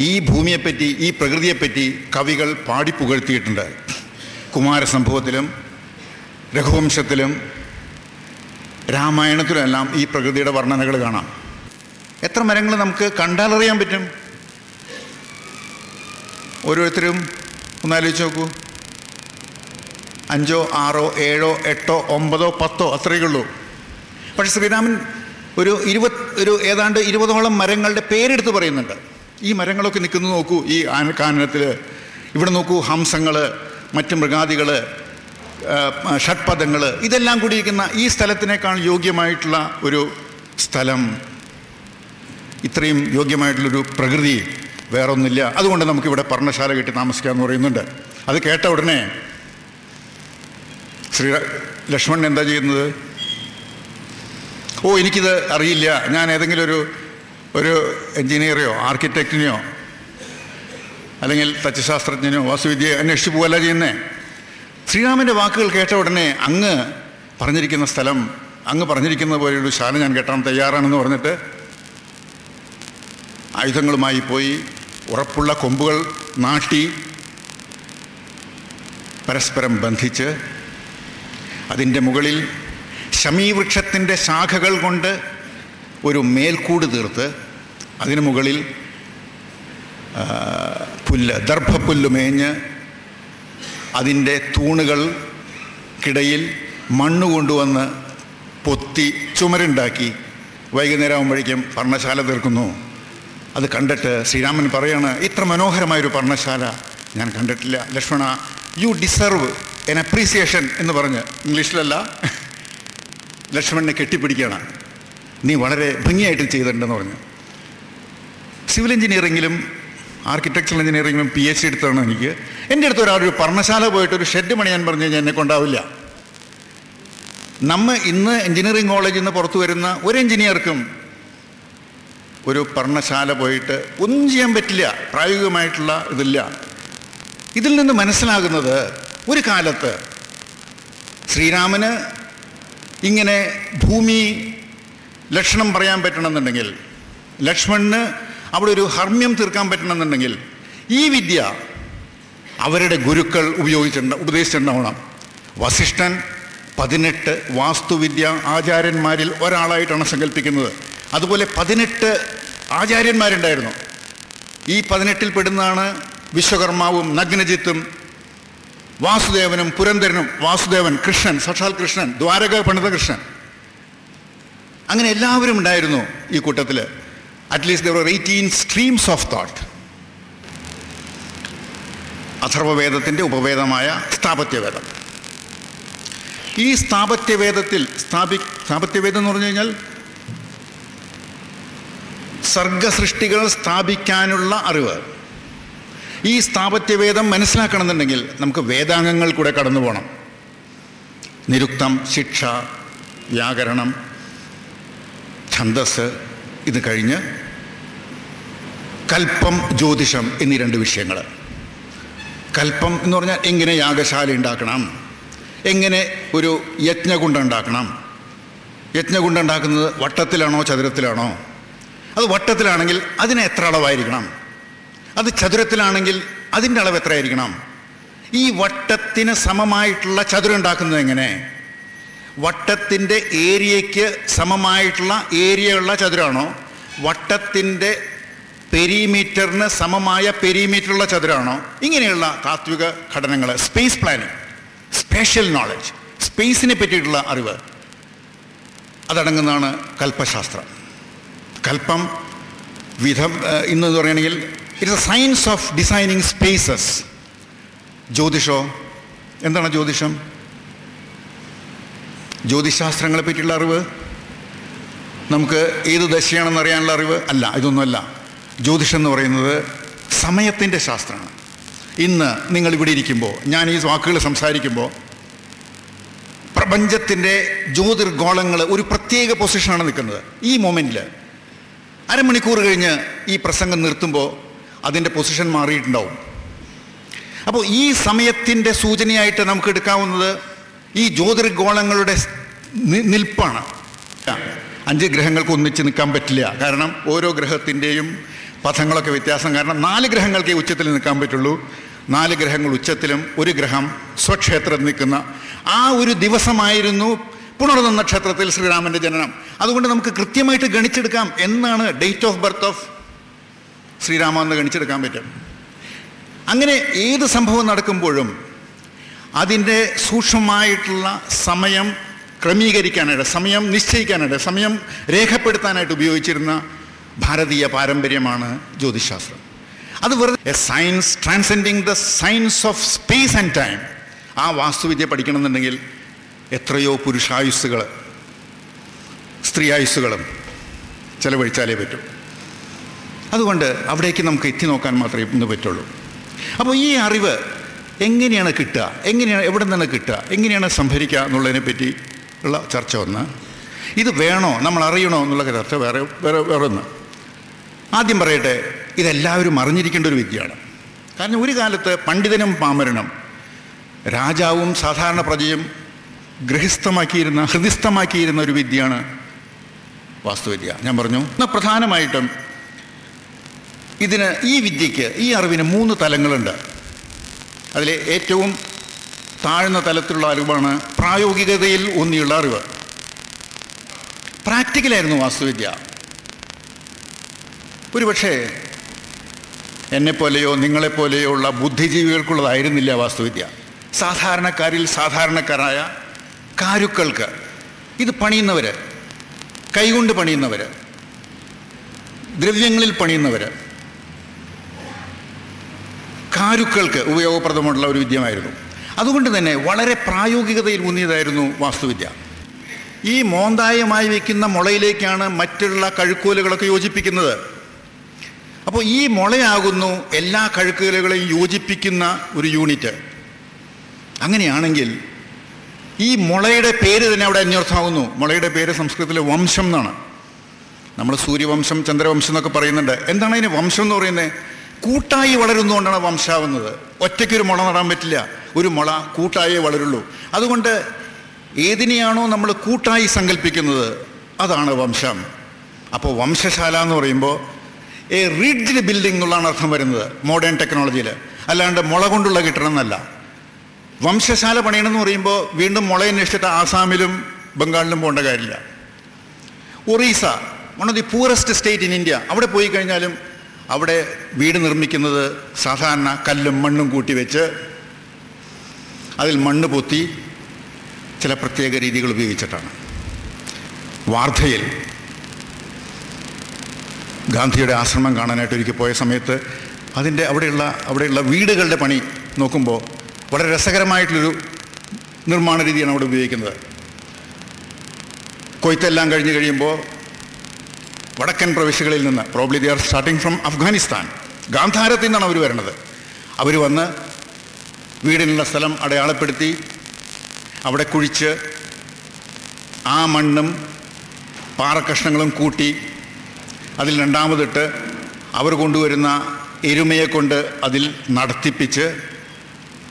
ഈ ഭൂമിയെപ്പറ്റി ഈ പ്രകൃതിയെപ്പറ്റി കവികൾ പാടി പുകഴ്ത്തിയിട്ടുണ്ട്. കുമാരസംഭവത്തിലും രഘുവംശത്തിലും രാമായണത്തിലും എല്ലാം ഈ പ്രകൃതിയുടെ വർണനകൾ കാണാം. എത്ര മരങ്ങൾ നമുക്ക് കണ്ടാലറിയാൻ പറ്റും? ഓരോരുത്തരും ഒന്നാലോചിച്ച് നോക്കൂ. അഞ്ചോ ആറോ ഏഴോ എട്ടോ ഒമ്പതോ പത്തോ അത്രയേ ഉള്ളൂ. പക്ഷെ ശ്രീരാമൻ ഒരു ഇരുപത് ഒരു ഏതാണ്ട് ഇരുപതോളം മരങ്ങളുടെ പേരെടുത്ത് പറയുന്നുണ്ട്. ഈ മരങ്ങളൊക്കെ നിൽക്കുന്നത് നോക്കൂ ഈ ആനക്കാനനത്തിൽ ഇവിടെ നോക്കൂ ഹംസങ്ങൾ മറ്റ് മൃഗാദികൾ ഷഡ്പദങ്ങൾ ഇതെല്ലാം കൂടി ഇരിക്കുന്ന ഈ സ്ഥലത്തിനേക്കാൾ യോഗ്യമായിട്ടുള്ള ഒരു സ്ഥലം. ഇത്രയും യോഗ്യമായിട്ടുള്ളൊരു പ്രകൃതി. വേറൊന്നില്ല അതുകൊണ്ട് നമുക്കിവിടെ പർണശാല കെട്ടി താമസിക്കാമെന്ന് പറയുന്നുണ്ട്. അത് കേട്ട ഉടനെ ശ്രീ ലക്ഷ്മണൻ എന്താ ചെയ്യുന്നത്? ഓ എനിക്കിത് അറിയില്ല. ഞാൻ ഏതെങ്കിലും ഒരു ഒരു എൻജിനീയറെയോ ആർക്കിടെക്റ്റിനെയോ അല്ലെങ്കിൽ തത്വശാസ്ത്രജ്ഞനോ വാസുവിദ്യയോ അന്വേഷിച്ച് പോകല്ല ചെയ്യുന്നേ? ശ്രീരാമന്റെ വാക്കുകൾ കേട്ട ഉടനെ അങ്ങ് പറഞ്ഞിരിക്കുന്ന സ്ഥലം അങ്ങ് പറഞ്ഞിരിക്കുന്ന പോലെയൊരു ശാല ഞാൻ കെട്ടാൻ തയ്യാറാണെന്ന് പറഞ്ഞിട്ട് ആയുധങ്ങളുമായി പോയി ഉറപ്പുള്ള കൊമ്പുകൾ നാട്ടി പരസ്പരം ബന്ധിച്ച് അതിന്റെ മുകളിൽ ശമീവൃക്ഷത്തിന്റെ ശാഖകൾ കൊണ്ട് ഒരു മേൽക്കൂട് തീർത്ത് അതിനു മുകളിൽ പുല്ല് ദർഭപ്പുല്ല് മേഞ്ഞ് അതിന്റെ തൂണുകൾക്കിടയിൽ മണ്ണ് കൊണ്ടുവന്ന് പൊത്തി ചുമരുണ്ടാക്കി. വൈകുന്നേരം ആകുമ്പോഴേക്കും പർണശാല തീർക്കുന്നു. അത് കണ്ടിട്ട് ശ്രീരാമൻ പറയാണ് ഇത്ര മനോഹരമായൊരു പർണശാല ഞാൻ കണ്ടിട്ടില്ല. Lakshmana you deserve an appreciation എന്ന് പറഞ്ഞ് ഇംഗ്ലീഷിലല്ല ലക്ഷ്മണനെ കെട്ടിപ്പിടിക്കുകയാണ്. നീ വളരെ ഭംഗിയായിട്ട് ചെയ്തിട്ടുണ്ടെന്ന് പറഞ്ഞു. സിവിൽ എഞ്ചിനീയറിങ്ങിലും ആർക്കിടെക്ചറൽ എഞ്ചിനീയറിങ്ങിലും പി എച്ച് ഡി എടുത്താണ് എനിക്ക്. എന്റെ അടുത്ത് ഒരാളൊരു ഒരു പർണശാല പോയിട്ട് ഒരു ഷെഡ് പണിയാൻ പറഞ്ഞു കഴിഞ്ഞാൽ എന്നെ കൊണ്ടാവില്ല. നമ്മൾ ഇന്ന് എഞ്ചിനീയറിംഗ് കോളേജിൽ നിന്ന് പുറത്തു വരുന്ന ഒരു എഞ്ചിനീയർക്കും ഒരു പഠനശാല പോയിട്ട് ഒന്നും ചെയ്യാൻ പറ്റില്ല. പ്രായോഗികമായിട്ടുള്ള ഇതില്ല. ഇതിൽ നിന്ന് മനസ്സിലാകുന്നത് ഒരു കാലത്ത് ശ്രീരാമന് ഇങ്ങനെ ഭൂമി ലക്ഷണം പറയാൻ പറ്റണമെന്നുണ്ടെങ്കിൽ ലക്ഷ്മണന് അവിടെ ഒരു ഹർമ്മ്യം തീർക്കാൻ പറ്റണമെന്നുണ്ടെങ്കിൽ ഈ വിദ്യ അവരുടെ ഗുരുക്കൾ ഉപയോഗിച്ചിട്ടുണ്ട് ഉപദേശിച്ചിട്ടുണ്ടാവണം. വസിഷ്ഠൻ പതിനെട്ട് വാസ്തുവിദ്യ ആചാര്യന്മാരിൽ ഒരാളായിട്ടാണ് സങ്കല്പിക്കുന്നത്. അതുപോലെ പതിനെട്ട് ആചാര്യന്മാരുണ്ടായിരുന്നു. ഈ പതിനെട്ടിൽ പെടുന്നതാണ് വിശ്വകർമാവും നഗ്നജിത്തും വാസുദേവനും പുരന്ദരനും വാസുദേവൻ കൃഷ്ണൻ സക്ഷാൽ കൃഷ്ണൻ ദ്വാരക പണിത കൃഷ്ണൻ. അങ്ങനെ എല്ലാവരും ഉണ്ടായിരുന്നു ഈ കൂട്ടത്തിൽ at least there eighteen streams of thought അഥർവവേദത്തിന്റെ ഉപവേദമായ സ്ഥാപത്യവേദം. ഈ സ്ഥാപത്യവേദത്തിൽ സ്ഥാപി സ്ഥാപത്യവേദം എന്ന് പറഞ്ഞു കഴിഞ്ഞാൽ സർഗസൃഷ്ടികൾ സ്ഥാപിക്കാനുള്ള അറിവ്. ഈ സ്ഥാപത്യവേദം മനസ്സിലാക്കണമെന്നുണ്ടെങ്കിൽ നമുക്ക് വേദാംഗങ്ങൾ കൂടെ കടന്നു പോകണം നിരുക്തം ശിക്ഷ വ്യാകരണം ഛന്ദസ് ഇത് കഴിഞ്ഞ് കൽപ്പം ജ്യോതിഷം എന്നീ രണ്ട് വിഷയങ്ങൾ. കൽപ്പം എന്ന് പറഞ്ഞാൽ എങ്ങനെ യാഗശാല ഉണ്ടാക്കണം? എങ്ങനെ ഒരു യജ്ഞകുണ്ട ഉണ്ടാക്കണം? ഉണ്ടാക്കുന്നത് വട്ടത്തിലാണോ ചതുരത്തിലാണോ? അത് വട്ടത്തിലാണെങ്കിൽ അതിന് എത്ര അളവായിരിക്കണം? അത് ചതുരത്തിലാണെങ്കിൽ അതിന്റെ അളവ് എത്രയായിരിക്കണം? ഈ വട്ടത്തിന് സമമായിട്ടുള്ള ചതുരം ഉണ്ടാക്കുന്നത് എങ്ങനെ? വട്ടത്തിന്റെ ഏരിയയ്ക്ക് സമമായിട്ടുള്ള ഏരിയയുള്ള ചതുരാണോ വട്ടത്തിന്റെ പെരിമീറ്ററിന് സമമായ പെരിമീറ്ററുള്ള ചതുരാണോ ഇങ്ങനെയുള്ള താത്വിക ഘടനകൾ സ്പേസ് പ്ലാനിങ് സ്പേഷ്യൽ നോളജ് സ്പേസിനെ പറ്റിയിട്ടുള്ള അറിവ്. അതടങ്ങുന്നതാണ് കൽപ്പശാസ്ത്രം. കൽപ്പം വിധം ഇന്ന് പറയുകയാണെങ്കിൽ it's a science of designing spaces ജ്യോതിഷോ? എന്താണ് ജ്യോതിഷം? ജ്യോതിശാസ്ത്രങ്ങളെ പറ്റിയുള്ള അറിവ്? നമുക്ക് ഏത് ദശയാണെന്ന് അറിയാനുള്ള അറിവ്? അല്ല ഇതൊന്നുമല്ല. ജ്യോതിഷം എന്ന് പറയുന്നത് സമയത്തിന്റെ ശാസ്ത്രമാണ്. ഇന്ന് നിങ്ങൾ ഇവിടെ ഇരിക്കുമ്പോൾ ഞാൻ ഈ വാക്കുകൾ സംസാരിക്കുമ്പോൾ പ്രപഞ്ചത്തിന്റെ ജ്യോതിർഗോളങ്ങൾ ഒരു പ്രത്യേക പൊസിഷനാണ് നിൽക്കുന്നത്. ഈ മൊമെന്റിൽ അരമണിക്കൂർ കഴിഞ്ഞ് ഈ പ്രസംഗം നിർത്തുമ്പോൾ അതിന്റെ പൊസിഷൻ മാറിയിട്ടുണ്ടാവും. അപ്പോൾ ഈ സമയത്തിന്റെ സൂചനയായിട്ട് നമുക്ക് എടുക്കാവുന്നത് ഈ ജ്യോതിർഗോളങ്ങളുടെ നിൽപ്പാണ്. അഞ്ച് ഗ്രഹങ്ങൾക്ക് ഒന്നിച്ച് നിൽക്കാൻ പറ്റില്ല. കാരണം ഓരോ ഗ്രഹത്തിന്റെയും പഥങ്ങളൊക്കെ വ്യത്യാസം. കാരണം നാല് ഗ്രഹങ്ങൾക്കേ ഉച്ചത്തിൽ നിൽക്കാൻ പറ്റുള്ളൂ. നാല് ഗ്രഹങ്ങൾ ഉച്ചത്തിലും ഒരു ഗ്രഹം സ്വക്ഷേത്രത്തിൽ നിൽക്കുന്ന ആ ഒരു ദിവസമായിരുന്നു പുണർന്ന നക്ഷത്രത്തിൽ ശ്രീരാമന്റെ ജനനം. അതുകൊണ്ട് നമുക്ക് കൃത്യമായിട്ട് ഗണിച്ചെടുക്കാം എന്നാണ് date of birth of Srirama എന്ന് ഗണിച്ചെടുക്കാൻ പറ്റും. അങ്ങനെ ഏത് സംഭവം നടക്കുമ്പോഴും അതിന്റെ സൂക്ഷ്മമായിട്ടുള്ള സമയം ക്രമീകരിക്കാനായിട്ട് സമയം നിശ്ചയിക്കാനായിട്ട് സമയം രേഖപ്പെടുത്താനായിട്ട് ഉപയോഗിച്ചിരുന്ന ഭാരതീയ പാരമ്പര്യമാണ് ജ്യോതിശാസ്ത്രം. അത് വെറുതെ science transcending the science of space and time ആ വാസ്തുവിദ്യ പഠിക്കണമെന്നുണ്ടെങ്കിൽ എത്രയോ പുരുഷായുസ്സുകൾ സ്ത്രീയായുസ്സുകളും ചിലവഴിച്ചാലേ പറ്റൂ. അതുകൊണ്ട് അവിടേക്ക് നമുക്ക് എത്തി നോക്കാൻ മാത്രമേ ഇന്ന് പറ്റുള്ളൂ. അപ്പോൾ ഈ അറിവ് എങ്ങനെയാണ് കിട്ടുക? എങ്ങനെയാണ് എവിടെ നിന്നാണ് കിട്ടുക? എങ്ങനെയാണ് സംഭരിക്കുക എന്നുള്ളതിനെ പറ്റി ഉള്ള ചർച്ച ഒന്ന്. ഇത് വേണോ? നമ്മൾ അറിയണോ എന്നുള്ള ചർച്ച വേറെ വേറെ വേറെ ഒന്ന് ആദ്യം പറയട്ടെ ഇതെല്ലാവരും അറിഞ്ഞിരിക്കേണ്ട ഒരു വിദ്യയാണ്. കാരണം ഒരു കാലത്ത് പണ്ഡിതനും പാമരനും രാജാവും സാധാരണ പ്രജയും ഗൃഹസ്ഥമാക്കിയിരുന്ന ഹൃദിസ്ഥമാക്കിയിരുന്ന ഒരു വിദ്യയാണ് വാസ്തുവിദ്യ. ഞാൻ പറഞ്ഞു എന്നാൽ പ്രധാനമായിട്ടും ഇതിന് ഈ വിദ്യയ്ക്ക് ഈ അറിവിന് മൂന്ന് തലങ്ങളുണ്ട്. അതിലെ ഏറ്റവും താഴ്ന്ന തലത്തിലുള്ള അറിവാണ് പ്രായോഗികതയിൽ ഊന്നിയുള്ള അറിവ്. പ്രാക്ടിക്കലായിരുന്നു വാസ്തുവിദ്യ. ഒരുപക്ഷേ എന്നെപ്പോലെയോ നിങ്ങളെപ്പോലെയോ ഉള്ള ബുദ്ധിജീവികൾക്കുള്ളതായിരുന്നില്ല വാസ്തുവിദ്യ. സാധാരണക്കാരിൽ സാധാരണക്കാരായ കാരുക്കൾക്ക്. ഇത് പണിയുന്നവർ കൈകൊണ്ട് പണിയുന്നവർ ദ്രവ്യങ്ങളിൽ പണിയുന്നവർ കാരുക്കൾക്ക് ഉപയോഗപ്രദമുള്ള ഒരു വിദ്യമായിരുന്നു അതുകൊണ്ട് തന്നെ വളരെ പ്രായോഗികതയിൽ ഊന്നിയതായിരുന്നു വാസ്തുവിദ്യ. ഈ മോന്തായമായി വയ്ക്കുന്ന മുളയിലേക്കാണ് മറ്റുള്ള കഴുക്കോലുകളൊക്കെ യോജിപ്പിക്കുന്നത്. അപ്പോൾ ഈ മുളയാകുന്നു എല്ലാ കഴുക്കോലുകളെയും യോജിപ്പിക്കുന്ന ഒരു യൂണിറ്റ്. അങ്ങനെയാണെങ്കിൽ ഈ മുളയുടെ പേര് തന്നെ അവിടെ അന്വർത്ഥമാകുന്നു. മുളയുടെ പേര് സംസ്കൃതത്തിലെ വംശം എന്നാണ്. നമ്മൾ സൂര്യവംശം ചന്ദ്രവംശം എന്നൊക്കെ പറയുന്നുണ്ട്. എന്താണ് അതിന് വംശം എന്ന് പറയുന്നത്? കൂട്ടായി വളരുന്നതുകൊണ്ടാണ് വംശാവുന്നത്. ഒറ്റയ്ക്കൊരു മുള നടാൻ പറ്റില്ല. ഒരു മുള കൂട്ടായേ വളരുള്ളൂ. അതുകൊണ്ട് ഏതിനെയാണോ നമ്മൾ കൂട്ടായി സങ്കല്പിക്കുന്നത്? അതാണ് വംശം. അപ്പോൾ വംശശാല എന്ന് പറയുമ്പോൾ എ റിഡ്ജ്ഡ് ബിൽഡിംഗ് എന്നുള്ളതാണ് അർത്ഥം വരുന്നത് മോഡേൺ ടെക്നോളജിയിൽ അല്ലാണ്ട് മുള കൊണ്ടുള്ള കെട്ടിടം എന്നല്ല. വംശശാല പണിയണമെന്ന് പറയുമ്പോൾ വീണ്ടും മുളയന്വേഷിച്ചിട്ട് ആസാമിലും ബംഗാളിലും പോകേണ്ട കാര്യമില്ല. Orissa one of the purest state in India അവിടെ പോയി കഴിഞ്ഞാലും അവിടെ വീട് നിർമ്മിക്കുന്നത് സാധാരണ കല്ലും മണ്ണും കൂട്ടി വെച്ച് അതിൽ മണ്ണ് പൊത്തി ചില പ്രത്യേക രീതികൾ ഉപയോഗിച്ചിട്ടാണ്. വാർധയിൽ ഗാന്ധിയുടെ ആശ്രമം കാണാനായിട്ട് ഒരിക്കൽ പോയ സമയത്ത് അതിന്റെ അവിടെയുള്ള അവിടെയുള്ള വീടുകളുടെ പണി നോക്കുമ്പോൾ വളരെ രസകരമായിട്ടുള്ളൊരു നിർമ്മാണ രീതിയാണ് അവിടെ ഉപയോഗിക്കുന്നത്. കൊയ്ത്തെല്ലാം കഴിഞ്ഞ് കഴിയുമ്പോൾ വടക്കൻ പ്രവിശ്യകളിൽ നിന്ന് probably they are starting from Afghanistan ഗാന്ധാരത്തിൽ നിന്നാണ് അവർ വരുന്നത് അവർ വന്ന് വീടിനുള്ള സ്ഥലം അടയാളപ്പെടുത്തി അവിടെ കുഴിച്ച് ആ മണ്ണും പാറക്കഷ്ണങ്ങളും കൂട്ടി അതിൽ രണ്ടാമതിട്ട് അവർ കൊണ്ടുവരുന്ന എരുമയെ കൊണ്ട് അതിൽ നടത്തിപ്പിച്ച്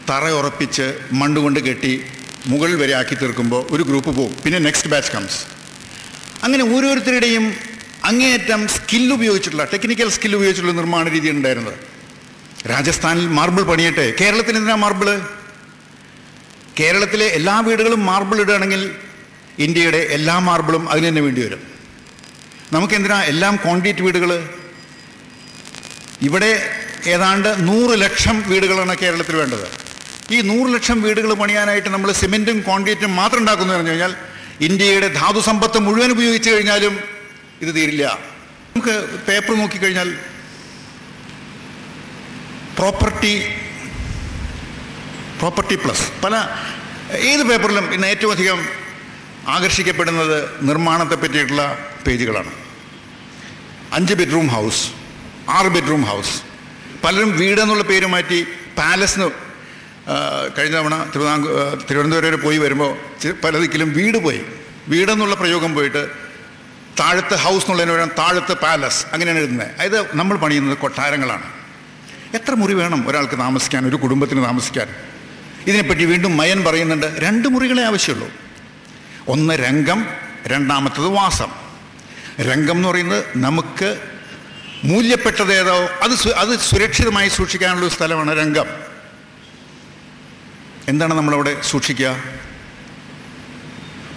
തറയുറപ്പിച്ച് മണ്ണ് കൊണ്ട് കെട്ടി മുകളിൽ വരെ ആക്കി തീർക്കുമ്പോൾ ഒരു ഗ്രൂപ്പ് പോകും പിന്നെ നെക്സ്റ്റ് ബാച്ച് കംസ് അങ്ങനെ ഓരോരുത്തരുടെയും അങ്ങേയറ്റം സ്കിൽ ഉപയോഗിച്ചിട്ടുള്ള ടെക്നിക്കൽ സ്കിൽ ഉപയോഗിച്ചിട്ടുള്ള നിർമ്മാണ രീതി ഉണ്ടായിരുന്നത്. രാജസ്ഥാനിൽ മാർബിൾ പണിയട്ടെ. കേരളത്തിൽ എന്തിനാ മാർബിൾ കേരളത്തിലെ എല്ലാ വീടുകളും മാർബിൾ ഇടുകയാണെങ്കിൽ ഇന്ത്യയുടെ എല്ലാ മാർബിളും അതിന് തന്നെ വേണ്ടി വരും. നമുക്കെന്തിനാ എല്ലാം കോൺക്രീറ്റ് വീടുകൾ? ഇവിടെ ഏതാണ്ട് നൂറ് ലക്ഷം വീടുകളാണ് കേരളത്തിൽ വേണ്ടത്. ഈ നൂറ് ലക്ഷം വീടുകൾ പണിയാനായിട്ട് നമ്മൾ സിമെന്റും കോൺക്രീറ്റും മാത്രം ഉണ്ടാക്കുന്നു പറഞ്ഞു കഴിഞ്ഞാൽ ഇന്ത്യയുടെ ധാതു സമ്പത്ത് മുഴുവൻ ഉപയോഗിച്ച് കഴിഞ്ഞാലും ഇത് തീരില്ല. നമുക്ക് പേപ്പർ നോക്കിക്കഴിഞ്ഞാൽ പ്രോപ്പർട്ടി പ്രോപ്പർട്ടി പ്ലസ് പല ഏത് പേപ്പറിലും ഇന്ന് ഏറ്റവും അധികം ആകർഷിക്കപ്പെടുന്നത് നിർമ്മാണത്തെ പറ്റിയിട്ടുള്ള പേജുകളാണ്. അഞ്ച് ബെഡ്റൂം ഹൗസ് ആറ് ബെഡ്റൂം ഹൗസ് പലരും വീടെന്നുള്ള പേര് മാറ്റി പാലസ് എന്ന് കഴിഞ്ഞ തവണ തിരുവിതാംകൂർ തിരുവനന്തപുരം വരെ പോയി വരുമ്പോൾ പല ദിക്കിലും വീട് പോയി. വീടെന്നുള്ള പ്രയോഗം പോയിട്ട് താഴത്ത് ഹൗസ് എന്നുള്ളതിന് പകരം താഴത്ത് പാലസ് അങ്ങനെയാണ് എഴുതുന്നത് അതായത് നമ്മൾ പണിയുന്നത് കൊട്ടാരങ്ങളാണ്. എത്ര മുറി വേണം ഒരാൾക്ക് താമസിക്കാൻ ഒരു കുടുംബത്തിന് താമസിക്കാൻ? ഇതിനെപ്പറ്റി വീണ്ടും മയൻ പറയുന്നുണ്ട് രണ്ട് മുറികളെ ആവശ്യമുള്ളൂ. ഒന്ന് രംഗം രണ്ടാമത്തത് വാസം. രംഗം എന്ന് പറയുന്നത് നമുക്ക് മൂല്യപ്പെട്ടത് ഏതോ അത് അത് സുരക്ഷിതമായി സൂക്ഷിക്കാനുള്ള സ്ഥലമാണ് രംഗം. എന്താണ് നമ്മളവിടെ സൂക്ഷിക്കുക?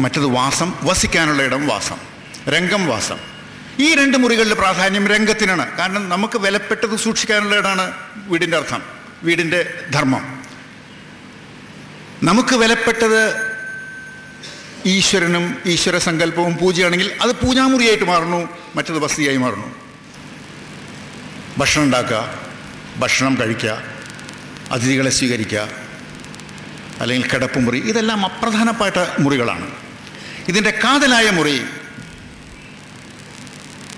മറ്റത് വാസം വസിക്കാനുള്ള ഇടം വാസം രംഗം വാസം. ഈ രണ്ട് മുറികളുടെ പ്രാധാന്യം രംഗത്തിനാണ്. കാരണം നമുക്ക് വിലപ്പെട്ടത് സൂക്ഷിക്കാനുള്ള ഇടമാണ് വീടിന്റെ അർത്ഥം വീടിന്റെ ധർമ്മം. നമുക്ക് വിലപ്പെട്ടത് ഈശ്വരനും ഈശ്വര സങ്കല്പവും പൂജയാണെങ്കിൽ അത് പൂജാമുറിയായിട്ട് മാറുന്നു മറ്റത് വസ്തിയായി മാറുന്നു. ഭക്ഷണം ഉണ്ടാക്കുക ഭക്ഷണം കഴിക്കുക അതിഥികളെ സ്വീകരിക്കുക അല്ലെങ്കിൽ കിടപ്പുമുറി ഇതെല്ലാം അപ്രധാനപ്പെട്ട മുറികളാണ്. ഇതിന്റെ കാതലായ മുറി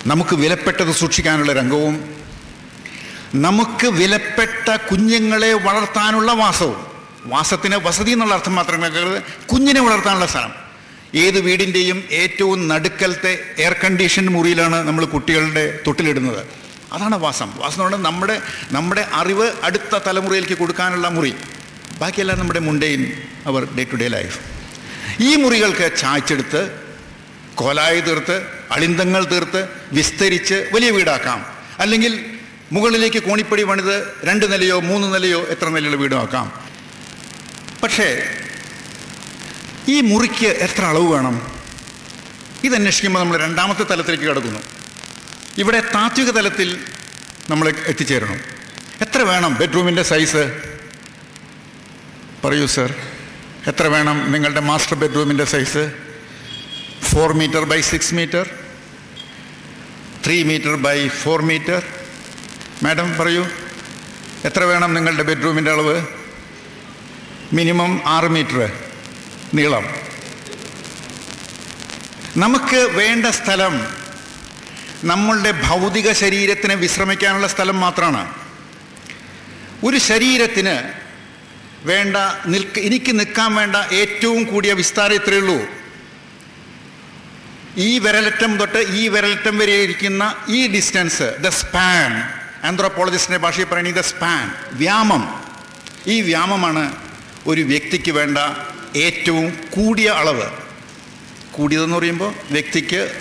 നമുക്ക് വിലപ്പെട്ടത് സൂക്ഷിക്കാനുള്ള രംഗവും നമുക്ക് വിലപ്പെട്ട കുഞ്ഞുങ്ങളെ വളർത്താനുള്ള വാസവും വാസത്തിന് വസതി എന്നുള്ള അർത്ഥം മാത്രമേ കേൾക്കരുത് കുഞ്ഞിനെ വളർത്താനുള്ള സ്ഥലം. ഏത് വീടിന്റെയും ഏറ്റവും നടുക്കലത്തെ എയർ കണ്ടീഷൻ മുറിയിലാണ് നമ്മൾ കുട്ടികളുടെ തൊട്ടിലിടുന്നത്. അതാണ് വാസം. വാസം എന്ന് നമ്മുടെ നമ്മുടെ അറിവ് അടുത്ത തലമുറയിലേക്ക് കൊടുക്കാനുള്ള മുറി. ബാക്കിയെല്ലാം നമ്മുടെ mundane our day to day life ഈ മുറികൾക്ക് ചായ്ച്ചെടുത്ത് കോലായി തീർത്ത് അളിന്തങ്ങൾ തീർത്ത് വിസ്തരിച്ച് വലിയ വീടാക്കാം. അല്ലെങ്കിൽ മുകളിലേക്ക് കോണിപ്പടി പണിത് രണ്ട് നിലയോ മൂന്ന് നിലയോ എത്ര നിലയുള്ള വീടും ആക്കാം പക്ഷേ ഈ മുറിക്ക് എത്ര അളവ് വേണം? ഇതന്വേഷിക്കുമ്പോൾ നമ്മൾ രണ്ടാമത്തെ തലത്തിലേക്ക് കടക്കുന്നു. ഇവിടെ താത്വിക തലത്തിൽ നമ്മൾ എത്തിച്ചേരണം. എത്ര വേണം? ബെഡ്റൂമിന്റെ സൈസ് പറയൂ സർ എത്ര വേണം നിങ്ങളുടെ master ബെഡ്റൂമിന്റെ size four metre by six metre three metre by four metre madam പറയൂ. എത്ര വേണം നിങ്ങളുടെ ബെഡ്റൂമിന്റെ അളവ്? മിനിമം ആറ് മീറ്റർ നീളം. നമുക്ക് വേണ്ട സ്ഥലം നമ്മളുടെ ഭൗതിക ശരീരത്തിന് വിശ്രമിക്കാനുള്ള സ്ഥലം മാത്രമാണ്. ഒരു ശരീരത്തിന് വേണ്ട നിൽക്ക എനിക്ക് നിൽക്കാൻ വേണ്ട ഏറ്റവും കൂടിയ വിസ്താരം ഇത്രയേ ഉള്ളൂ. ഈ വിരലറ്റം തൊട്ട് ഈ വിരലറ്റം വരെ ഇരിക്കുന്ന ഈ ഡിസ്റ്റൻസ് ദ സ്പാൻ ആന്ത്രോപോളജിസ്റ്റിന്റെ ഭാഷയിൽ പറയുന്നത് ദ സ്പാൻ വ്യാമം. ഈ വ്യാമമാണ് ഒരു വ്യക്തിക്ക് വേണ്ട ഏറ്റവും കൂടിയ അളവ്. കൂടിയതെന്ന് പറയുമ്പോൾ വ്യക്തിക്ക്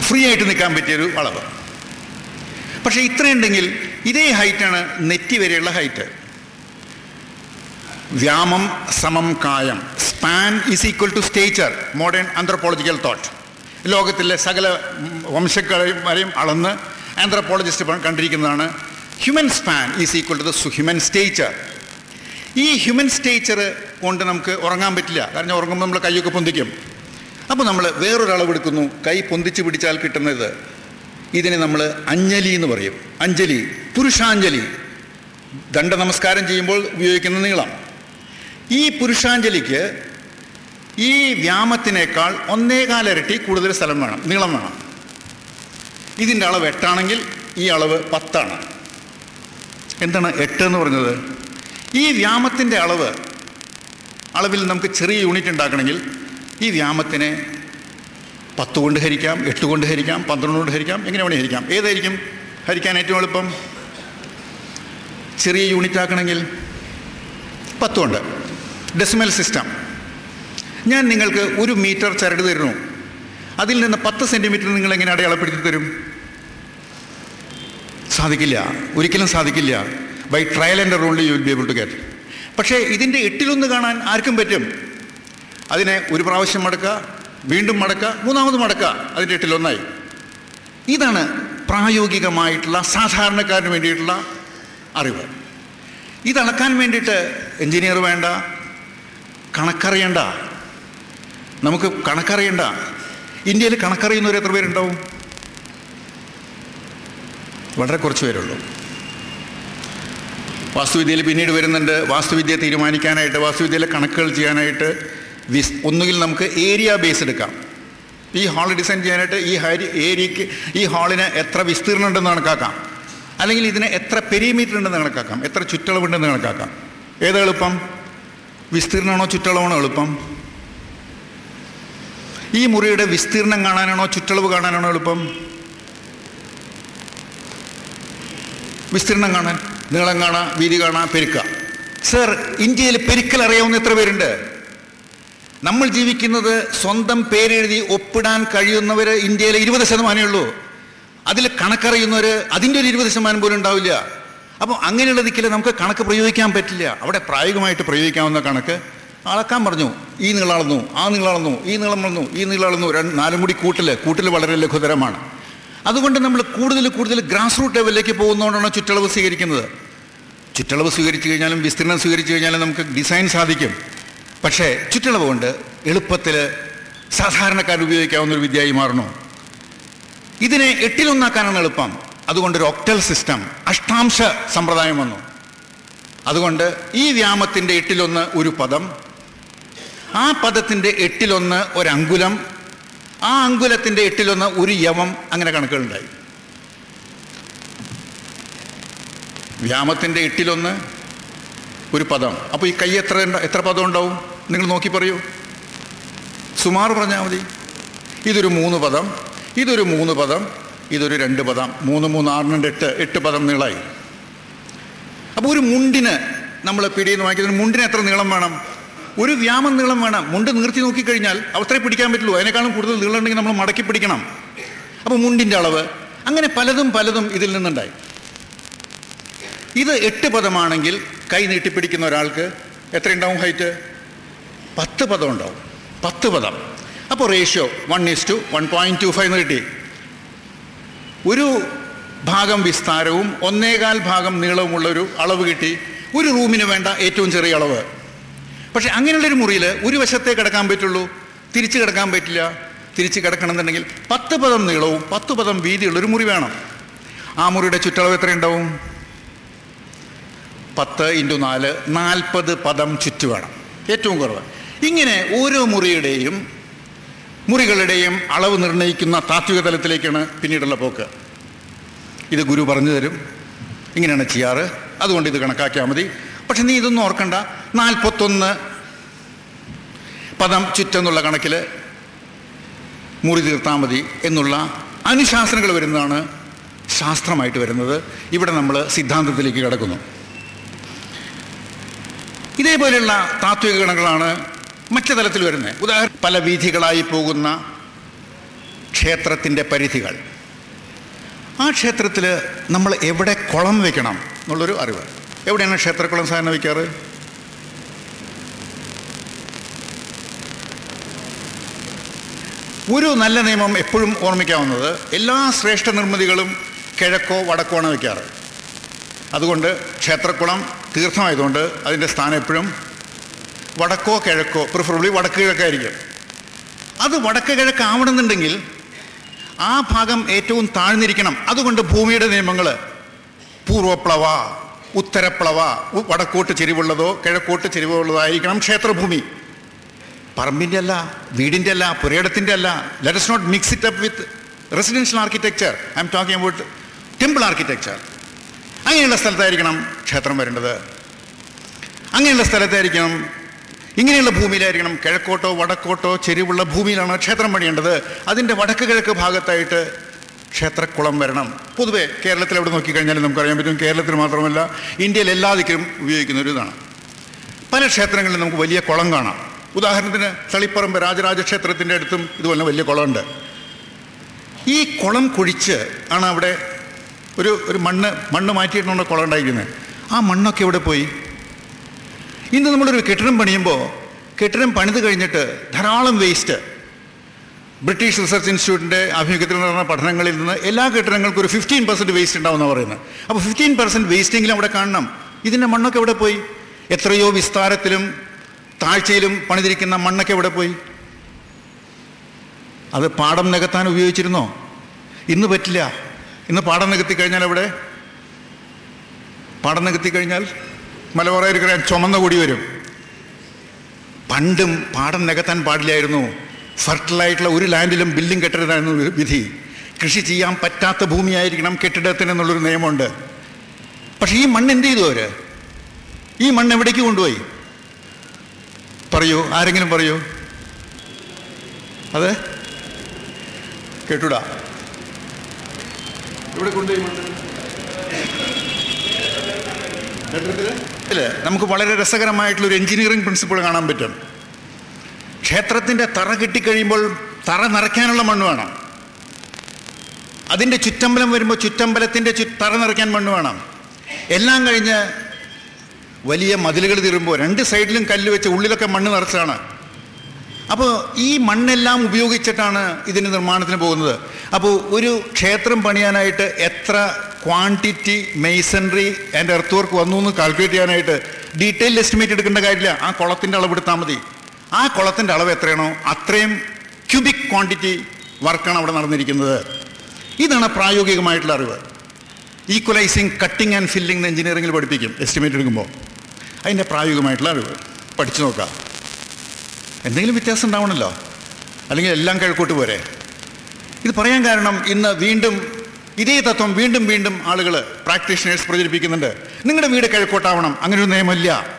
ഫ്രീ ആയിട്ട് നിൽക്കാൻ പറ്റിയൊരു അളവ്. പക്ഷേ ഇത്രയുണ്ടെങ്കിൽ ഇതേ ഹൈറ്റാണ് നെറ്റി വരെയുള്ള ഹൈറ്റ് വ്യാമം സമം കായം. Span is equal to stature modern anthropological thought ലോകത്തിലെ സകല വംശക്കളെയും വരെയും അളന്ന് anthropologist കണ്ടിരിക്കുന്നതാണ്. Human span is equal to the human stature ഈ ഹ്യൂമൻ സ്റ്റേച്ചർ കൊണ്ട് നമുക്ക് ഉറങ്ങാൻ പറ്റില്ല. കാരണം ഉറങ്ങുമ്പോൾ നമ്മൾ കൈയൊക്കെ പൊന്തിക്കും. അപ്പോൾ നമ്മൾ വേറൊരളവെടുക്കുന്നു കൈ പൊന്തിച്ച് പിടിച്ചാൽ കിട്ടുന്നത് ഇതിനെ നമ്മൾ അഞ്ജലി എന്ന് പറയും. അഞ്ജലി. പുരുഷാഞ്ജലി. ദണ്ഡ നമസ്കാരം ചെയ്യുമ്പോൾ ഉപയോഗിക്കുന്ന നീളം. ഈ പുരുഷാഞ്ജലിക്ക് ഈ വ്യാമത്തിനേക്കാൾ ഒന്നേകാലിരട്ടി കൂടുതൽ സ്ഥലം വേണം നീളം വേണം. ഇതിന്റെ അളവ് എട്ടാണെങ്കിൽ ഈ അളവ് പത്താണ്. എന്താണ് എട്ട് എന്ന് പറഞ്ഞത്? ഈ വ്യാമത്തിന്റെ അളവ് അളവിൽ നമുക്ക് ചെറിയ യൂണിറ്റ് ഉണ്ടാക്കണമെങ്കിൽ ഈ വ്യാമത്തിനെ പത്ത് കൊണ്ട് ഹരിക്കാം എട്ട് കൊണ്ട് ഹരിക്കാം പന്ത്രണ്ട് കൊണ്ട് ഹരിക്കാം എങ്ങനെ വേണേൽ ഹരിക്കാം. ഏതായിരിക്കും? ഹരിക്കാൻ ഏറ്റവും എളുപ്പം? ചെറിയ യൂണിറ്റ് ആക്കണമെങ്കിൽ പത്തുണ്ട്. ഡെസിമൽ സിസ്റ്റം ഞാൻ നിങ്ങൾക്ക് ഒരു മീറ്റർ ചരട് തരുന്നു. അതിൽ നിന്ന് പത്ത് സെന്റിമീറ്റർ നിങ്ങൾ എങ്ങനെ അടയാളപ്പെടുത്തി തരും? സാധിക്കില്ല. ഒരിക്കലും സാധിക്കില്ല. ബൈ ട്രയൽ ആൻഡ് റോളിൽ you will be able to get പക്ഷേ ഇതിന്റെ എട്ടിലൊന്ന് കാണാൻ ആർക്കും പറ്റും? അതിനെ ഒരു പ്രാവശ്യം മടക്കുക വീണ്ടും മടക്കുക മൂന്നാമത് മടക്കുക. അതിന്റെ എട്ടിലൊന്നായി. ഇതാണ് പ്രായോഗികമായിട്ടുള്ള സാധാരണക്കാരന് വേണ്ടിയിട്ടുള്ള അറിവ്. ഇതളക്കാൻ വേണ്ടിയിട്ട് എഞ്ചിനീയർ വേണ്ട കണക്കറിയണ്ട. നമുക്ക് കണക്കറിയണ്ട. ഇന്ത്യയിൽ കണക്കറിയുന്നവർ എത്ര പേരുണ്ടാവും? വളരെ കുറച്ച് പേരുള്ളൂ. വാസ്തുവിദ്യയിൽ പിന്നീട് വരുന്നുണ്ട് വാസ്തുവിദ്യ തീരുമാനിക്കാനായിട്ട് വാസ്തുവിദ്യയിലെ കണക്കുകൾ ചെയ്യാനായിട്ട് വിസ് ഒന്നുകിൽ നമുക്ക് ഏരിയ ബേസ് എടുക്കാം. ഈ ഹാൾ ഡിസൈൻ ചെയ്യാനായിട്ട് ഈ ഹരി ഏരിയക്ക് ഈ ഹാളിന് എത്ര വിസ്തീർണം ഉണ്ടെന്ന് കണക്കാക്കാം. അല്ലെങ്കിൽ ഇതിന് എത്ര പെരിമീറ്റർ ഉണ്ടെന്ന് കണക്കാക്കാം. എത്ര ചുറ്റളവുണ്ടെന്ന് കണക്കാക്കാം. ഏതാ എളുപ്പം? വിസ്തീർണമാണോ ചുറ്റളവാണോ എളുപ്പം? ഈ മുറിയുടെ വിസ്തീർണം കാണാനാണോ ചുറ്റളവ് കാണാനാണോ എളുപ്പം? വിസ്തീർണം കാണാൻ നീളം കാണാം വീതി കാണാം പെരുക്ക. സർ ഇന്ത്യയിൽ പെരുക്കൽ അറിയാവുന്ന എത്ര പേരുണ്ട്? നമ്മൾ ജീവിക്കുന്നത് സ്വന്തം പേരെഴുതി ഒപ്പിടാൻ കഴിയുന്നവർ ഇന്ത്യയിലെ ഇരുപത് ശതമാനമേ ഉള്ളൂ. അതിൽ കണക്കറിയുന്നവർ അതിന്റെ ഒരു ഇരുപത് ശതമാനം പോലും ഉണ്ടാവില്ല. അപ്പോൾ അങ്ങനെയുള്ള ദിക്കിൽ നമുക്ക് കണക്ക് പ്രയോഗിക്കാൻ പറ്റില്ല. അവിടെ പ്രായോഗികമായിട്ട് പ്രയോഗിക്കാവുന്ന കണക്ക് അളക്കാൻ പറഞ്ഞു. ഈ നീളം അളന്നു ആ നീളം അളന്നു ഈ നീളം അളന്നു ഈ നീളം അളന്നു. രണ്ട് നാലും കൂടി കൂട്ടിൽ കൂട്ടിൽ വളരെ ലഘുതരമാണ്. അതുകൊണ്ട് നമ്മൾ കൂടുതൽ കൂടുതൽ ഗ്രാസ് റൂട്ട് ലെവലിലേക്ക് പോകുന്നതുകൊണ്ടാണ് ചുറ്റളവ് സ്വീകരിക്കുന്നത്. ചുറ്റളവ് സ്വീകരിച്ചു കഴിഞ്ഞാലും വിസ്തീർണം സ്വീകരിച്ചു കഴിഞ്ഞാലും നമുക്ക് ഡിസൈൻ സാധിക്കും. പക്ഷേ ചുറ്റളവ് കൊണ്ട് എളുപ്പത്തിൽ സാധാരണക്കാർ ഉപയോഗിക്കാവുന്ന ഒരു വിദ്യയായി മാറണു? ഇതിനെ എട്ടിലൊന്നാക്കാനാണ് എളുപ്പം. അതുകൊണ്ട് ഒരു ഒക്ടൽ സിസ്റ്റം അഷ്ടാംശ സമ്പ്രദായം വന്നു. അതുകൊണ്ട് ഈ വ്യാമത്തിന്റെ എട്ടിലൊന്ന് ഒരു പദം ആ പദത്തിന്റെ എട്ടിലൊന്ന് ഒരങ്കുലം ആ അങ്കുലത്തിന്റെ എട്ടിലൊന്ന് ഒരു യവം അങ്ങനെ കണക്കുകളുണ്ടായി. വ്യാമത്തിന്റെ എട്ടിലൊന്ന് ഒരു പദം. അപ്പോൾ ഈ കൈ എത്ര എത്ര പദം ഉണ്ടാവും? നിങ്ങൾ നോക്കി പറയൂ. സുമാർ പറഞ്ഞാൽ മതി. ഇതൊരു മൂന്ന് പദം. ഇതൊരു മൂന്ന് പദം ഇതൊരു രണ്ട് പദം മൂന്ന് മൂന്ന് ആറ് രണ്ട് എട്ട് എട്ട് പദം നീളായി. അപ്പോൾ ഒരു മുണ്ടിന് നമ്മൾ പിടിയിൽ വാങ്ങിക്കുന്ന മുണ്ടിന് എത്ര നീളം വേണം? ഒരു വ്യാമം നീളം വേണം. മുണ്ട് നിർത്തി നോക്കിക്കഴിഞ്ഞാൽ അവസരം പിടിക്കാൻ പറ്റുള്ളൂ. അതിനേക്കാളും കൂടുതൽ നീളം ഉണ്ടെങ്കിൽ നമ്മൾ മടക്കി പിടിക്കണം. അപ്പോൾ മുണ്ടിന്റെ അളവ് അങ്ങനെ പലതും പലതും ഇതിൽ നിന്നുണ്ടായി. ഇത് എട്ട് പദമാണെങ്കിൽ കൈ നീട്ടിപ്പിടിക്കുന്ന ഒരാൾക്ക് എത്രയുണ്ടാവും ഹൈറ്റ്? പത്ത് പദം ഉണ്ടാവും. പത്ത് പദം. അപ്പോൾ ratio one is to one point two five കിട്ടി. ഒരു ഭാഗം വിസ്താരവും ഒന്നേകാൽ ഭാഗം നീളവുമുള്ളൊരു അളവ് കിട്ടി. ഒരു റൂമിന് വേണ്ട ഏറ്റവും ചെറിയ അളവ്. പക്ഷേ അങ്ങനെയുള്ളൊരു മുറിയിൽ ഒരു വശത്തേ കിടക്കാൻ പറ്റുള്ളൂ. തിരിച്ച് കിടക്കാൻ പറ്റില്ല. തിരിച്ച് കിടക്കണമെന്നുണ്ടെങ്കിൽ പത്ത് പദം നീളവും പത്ത് പദം വീതിയുള്ളൊരു മുറി വേണം. ആ മുറിയുടെ ചുറ്റളവ് എത്ര ഉണ്ടാവും? പത്ത് ഇന്റു നാല് നാൽപ്പത് പദം ചുറ്റു വേണം. ഏറ്റവും കുറവ്. ഇങ്ങനെ ഓരോ മുറിയുടെയും മുറികളുടെയും അളവ് നിർണയിക്കുന്ന താത്വിക തലത്തിലേക്കാണ് പിന്നീടുള്ള പോക്ക്. ഇത് ഗുരു പറഞ്ഞു തരും. ഇങ്ങനെയാണ് ചെയ്യാറ്. അതുകൊണ്ട് ഇത് കണക്കാക്കിയാൽ മതി. പക്ഷെ നീ ഇതൊന്നും ഓർക്കണ്ട. നാൽപ്പത്തൊന്ന് പദം ചുറ്റെന്നുള്ള കണക്കിൽ മുറി തീർത്താൽ മതി എന്നുള്ള അനുശാസനകൾ വരുന്നതാണ് ശാസ്ത്രമായിട്ട് വരുന്നത്. ഇവിടെ നമ്മൾ സിദ്ധാന്തത്തിലേക്ക് കിടക്കുന്നു. ഇതേപോലെയുള്ള താത്വിക ഗണങ്ങളാണ് മറ്റു തലത്തിൽ വരുന്നത് ഉദാഹരണം പല വീഥികളായി പോകുന്ന ക്ഷേത്രത്തിന്റെ പരിധികൾ. ആ ക്ഷേത്രത്തിൽ നമ്മൾ എവിടെ കുളം വയ്ക്കണം എന്നുള്ളൊരു അറിവ്. എവിടെയാണ് ക്ഷേത്രക്കുളം സാധനം വയ്ക്കാറ്? ഒരു നല്ല നിയമം എപ്പോഴും ഓർമ്മിക്കാവുന്നത് എല്ലാ ശ്രേഷ്ഠ നിർമ്മിതികളും കിഴക്കോ വടക്കോ ആണ് വയ്ക്കാറ്. അതുകൊണ്ട് ക്ഷേത്രക്കുളം തീർത്ഥമായതുകൊണ്ട് അതിന്റെ സ്ഥാനം എപ്പോഴും വടക്കോ കിഴക്കോ പ്രിഫറബിളി വടക്ക് കിഴക്കായിരിക്കും അത് വടക്ക് കിഴക്കാവണമെന്നുണ്ടെങ്കിൽ ആ ഭാഗം ഏറ്റവും താഴ്ന്നിരിക്കണം. അതുകൊണ്ട് ഭൂമിയുടെ നിയമങ്ങൾ പൂർവപ്ലവ ഉത്തരപ്ലവ വടക്കോട്ട് ചെരിവുള്ളതോ കിഴക്കോട്ട് ചെരിവുള്ളതോ ആയിരിക്കണം ക്ഷേത്രഭൂമി. പറമ്പിന്റെ അല്ല വീടിന്റെ അല്ല പുരയിടത്തിന്റെ അല്ല. Let's not mix it up with residential architecture I'm talking about temple architecture അങ്ങനെയുള്ള സ്ഥലത്തായിരിക്കണം ക്ഷേത്രം വരേണ്ടത്. അങ്ങനെയുള്ള സ്ഥലത്തായിരിക്കണം ഇങ്ങനെയുള്ള ഭൂമിയിലായിരിക്കണം കിഴക്കോട്ടോ വടക്കോട്ടോ ചെരിവുള്ള ഭൂമിയിലാണ് ക്ഷേത്രം പണിയേണ്ടത്. അതിന്റെ വടക്ക് കിഴക്ക് ഭാഗത്തായിട്ട് ക്ഷേത്രക്കുളം വരണം. പൊതുവേ കേരളത്തിൽ എവിടെ നോക്കിക്കഴിഞ്ഞാലും നമുക്കറിയാൻ പറ്റും കേരളത്തിൽ മാത്രമല്ല ഇന്ത്യയിൽ എല്ലാ ഉപയോഗിക്കുന്ന ഒരു ഇതാണ്. പല ക്ഷേത്രങ്ങളിലും നമുക്ക് വലിയ കുളം കാണാം. ഉദാഹരണത്തിന് തളിപ്പറമ്പ് രാജരാജ ക്ഷേത്രത്തിന്റെ അടുത്തും ഇതുപോലെ വലിയ കുളമുണ്ട്. ഈ കുളം കുഴിച്ച് ആണ് അവിടെ ഒരു ഒരു മണ്ണ് മണ്ണ് മാറ്റിയിട്ടുള്ള കുളം ഉണ്ടായിരിക്കുന്നത്. ആ മണ്ണൊക്കെ എവിടെ പോയി? ഇന്ന് നമ്മളൊരു കെട്ടിടം പണിയുമ്പോൾ കെട്ടിടം പണിത് കഴിഞ്ഞിട്ട് ധാരാളം വേസ്റ്റ് ബ്രിട്ടീഷ് റിസർച്ച് ഇൻസ്റ്റിറ്റ്യൂട്ടിന്റെ ആഭിമുഖ്യത്തിൽ നടന്ന പഠനങ്ങളിൽ നിന്ന് എല്ലാ കെട്ടിടങ്ങൾക്കും ഒരു ഫിഫ്റ്റീൻ പെർസെന്റ് വേസ്റ്റ് ഉണ്ടാവുമെന്ന് പറയുന്നത്. അപ്പോൾ ഫിഫ്റ്റീൻ പെർസെന്റ് വേസ്റ്റെങ്കിലും അവിടെ കാണണം. ഇതിന്റെ മണ്ണൊക്കെ എവിടെ പോയി? എത്രയോ വിസ്താരത്തിലും താഴ്ചയിലും പണിതിരിക്കുന്ന മണ്ണൊക്കെ എവിടെ പോയി? അത് പാടം നികത്താൻ ഉപയോഗിച്ചിരുന്നോ? ഇന്ന് പറ്റില്ല. ഇന്ന് പാടം നികത്തി കഴിഞ്ഞാൽ അവിടെ പാടം നികത്തി കഴിഞ്ഞാൽ മലബാറായിരിക്കുന്ന ചുമന്ന കൂടി വരും. പണ്ടും പാടം നികത്താൻ പാടില്ലായിരുന്നു. ഫർട്ടിലായിട്ടുള്ള ഒരു ലാൻഡിലും ബിൽഡിംഗ് കെട്ടരുതായിരുന്നു വിധി. കൃഷി ചെയ്യാൻ പറ്റാത്ത ഭൂമിയായിരിക്കണം കെട്ടിടത്തിന് എന്നുള്ളൊരു നിയമമുണ്ട്. പക്ഷേ ഈ മണ്ണ് എന്ത് ചെയ്തു അവർ ഈ മണ്ണ് എവിടേക്ക് കൊണ്ടുപോയി? പറയൂ ആരെങ്കിലും പറയൂ. അതെ കേട്ടൂടാ. ഇവിടെ കൊണ്ടുപോയി മണ്ണ്? ഇതിൽ നമുക്ക് വളരെ രസകരമായിട്ടുള്ള ഒരു എഞ്ചിനീയറിംഗ് പ്രിൻസിപ്പിൾ കാണാൻ പറ്റും. ക്ഷേത്രത്തിന്റെ തറ കിട്ടിക്കഴിയുമ്പോൾ തറ നിറയ്ക്കാനുള്ള മണ്ണ് വേണം. അതിന്റെ ചുറ്റമ്പലം വരുമ്പോൾ ചുറ്റമ്പലത്തിന്റെ ചു തറ നിറയ്ക്കാൻ മണ്ണ് വേണം. എല്ലാം കഴിഞ്ഞ് വലിയ മതിലുകൾ തീരുമ്പോൾ രണ്ട് സൈഡിലും കല്ല് വെച്ച് ഉള്ളിലൊക്കെ മണ്ണ് നിറച്ചാണ്. അപ്പോൾ ഈ മണ്ണെല്ലാം ഉപയോഗിച്ചിട്ടാണ് ഇതിന്റെ നിർമ്മാണത്തിന് പോകുന്നത്. അപ്പോൾ ഒരു ക്ഷേത്രം പണിയാനായിട്ട് എത്ര quantity masonry and earth work വന്നു എന്ന് കാൽക്കുലേറ്റ് ചെയ്യാനായിട്ട് ഡീറ്റെയിൽ എസ്റ്റിമേറ്റ് എടുക്കേണ്ട കാര്യമില്ല. ആ കുളത്തിന്റെ അളവ് എടുത്താൽ മതി. ആ കുളത്തിന്റെ അളവ് എത്രയാണോ അത്രയും ക്യൂബിക് ക്വാണ്ടിറ്റി വർക്കാണ് അവിടെ നടന്നിരിക്കുന്നത്. ഇതാണ് പ്രായോഗികമായിട്ടുള്ള അറിവ്. ഈക്വലൈസിങ് കട്ടിങ് ആൻഡ് ഫില്ലിംഗ് എഞ്ചിനീയറിംഗിൽ പഠിപ്പിക്കും. എസ്റ്റിമേറ്റ് എടുക്കുമ്പോൾ അതിന്റെ പ്രായോഗികമായിട്ടുള്ള അറിവ്. പഠിച്ചു നോക്കാം. എന്തെങ്കിലും വ്യത്യാസം ഉണ്ടാവണമല്ലോ അല്ലെങ്കിൽ എല്ലാം കിഴക്കോട്ട് പോരെ. ഇത് പറയാൻ കാരണം ഇന്ന് വീണ്ടും ഇതേ തത്വം വീണ്ടും വീണ്ടും ആളുകൾ പ്രാക്ടീഷണേഴ്സ് പ്രചരിപ്പിക്കുന്നുണ്ട്. നിങ്ങളുടെ വീട് കിഴക്കോട്ടാവണം അങ്ങനെ ഒരു നിയമമില്ല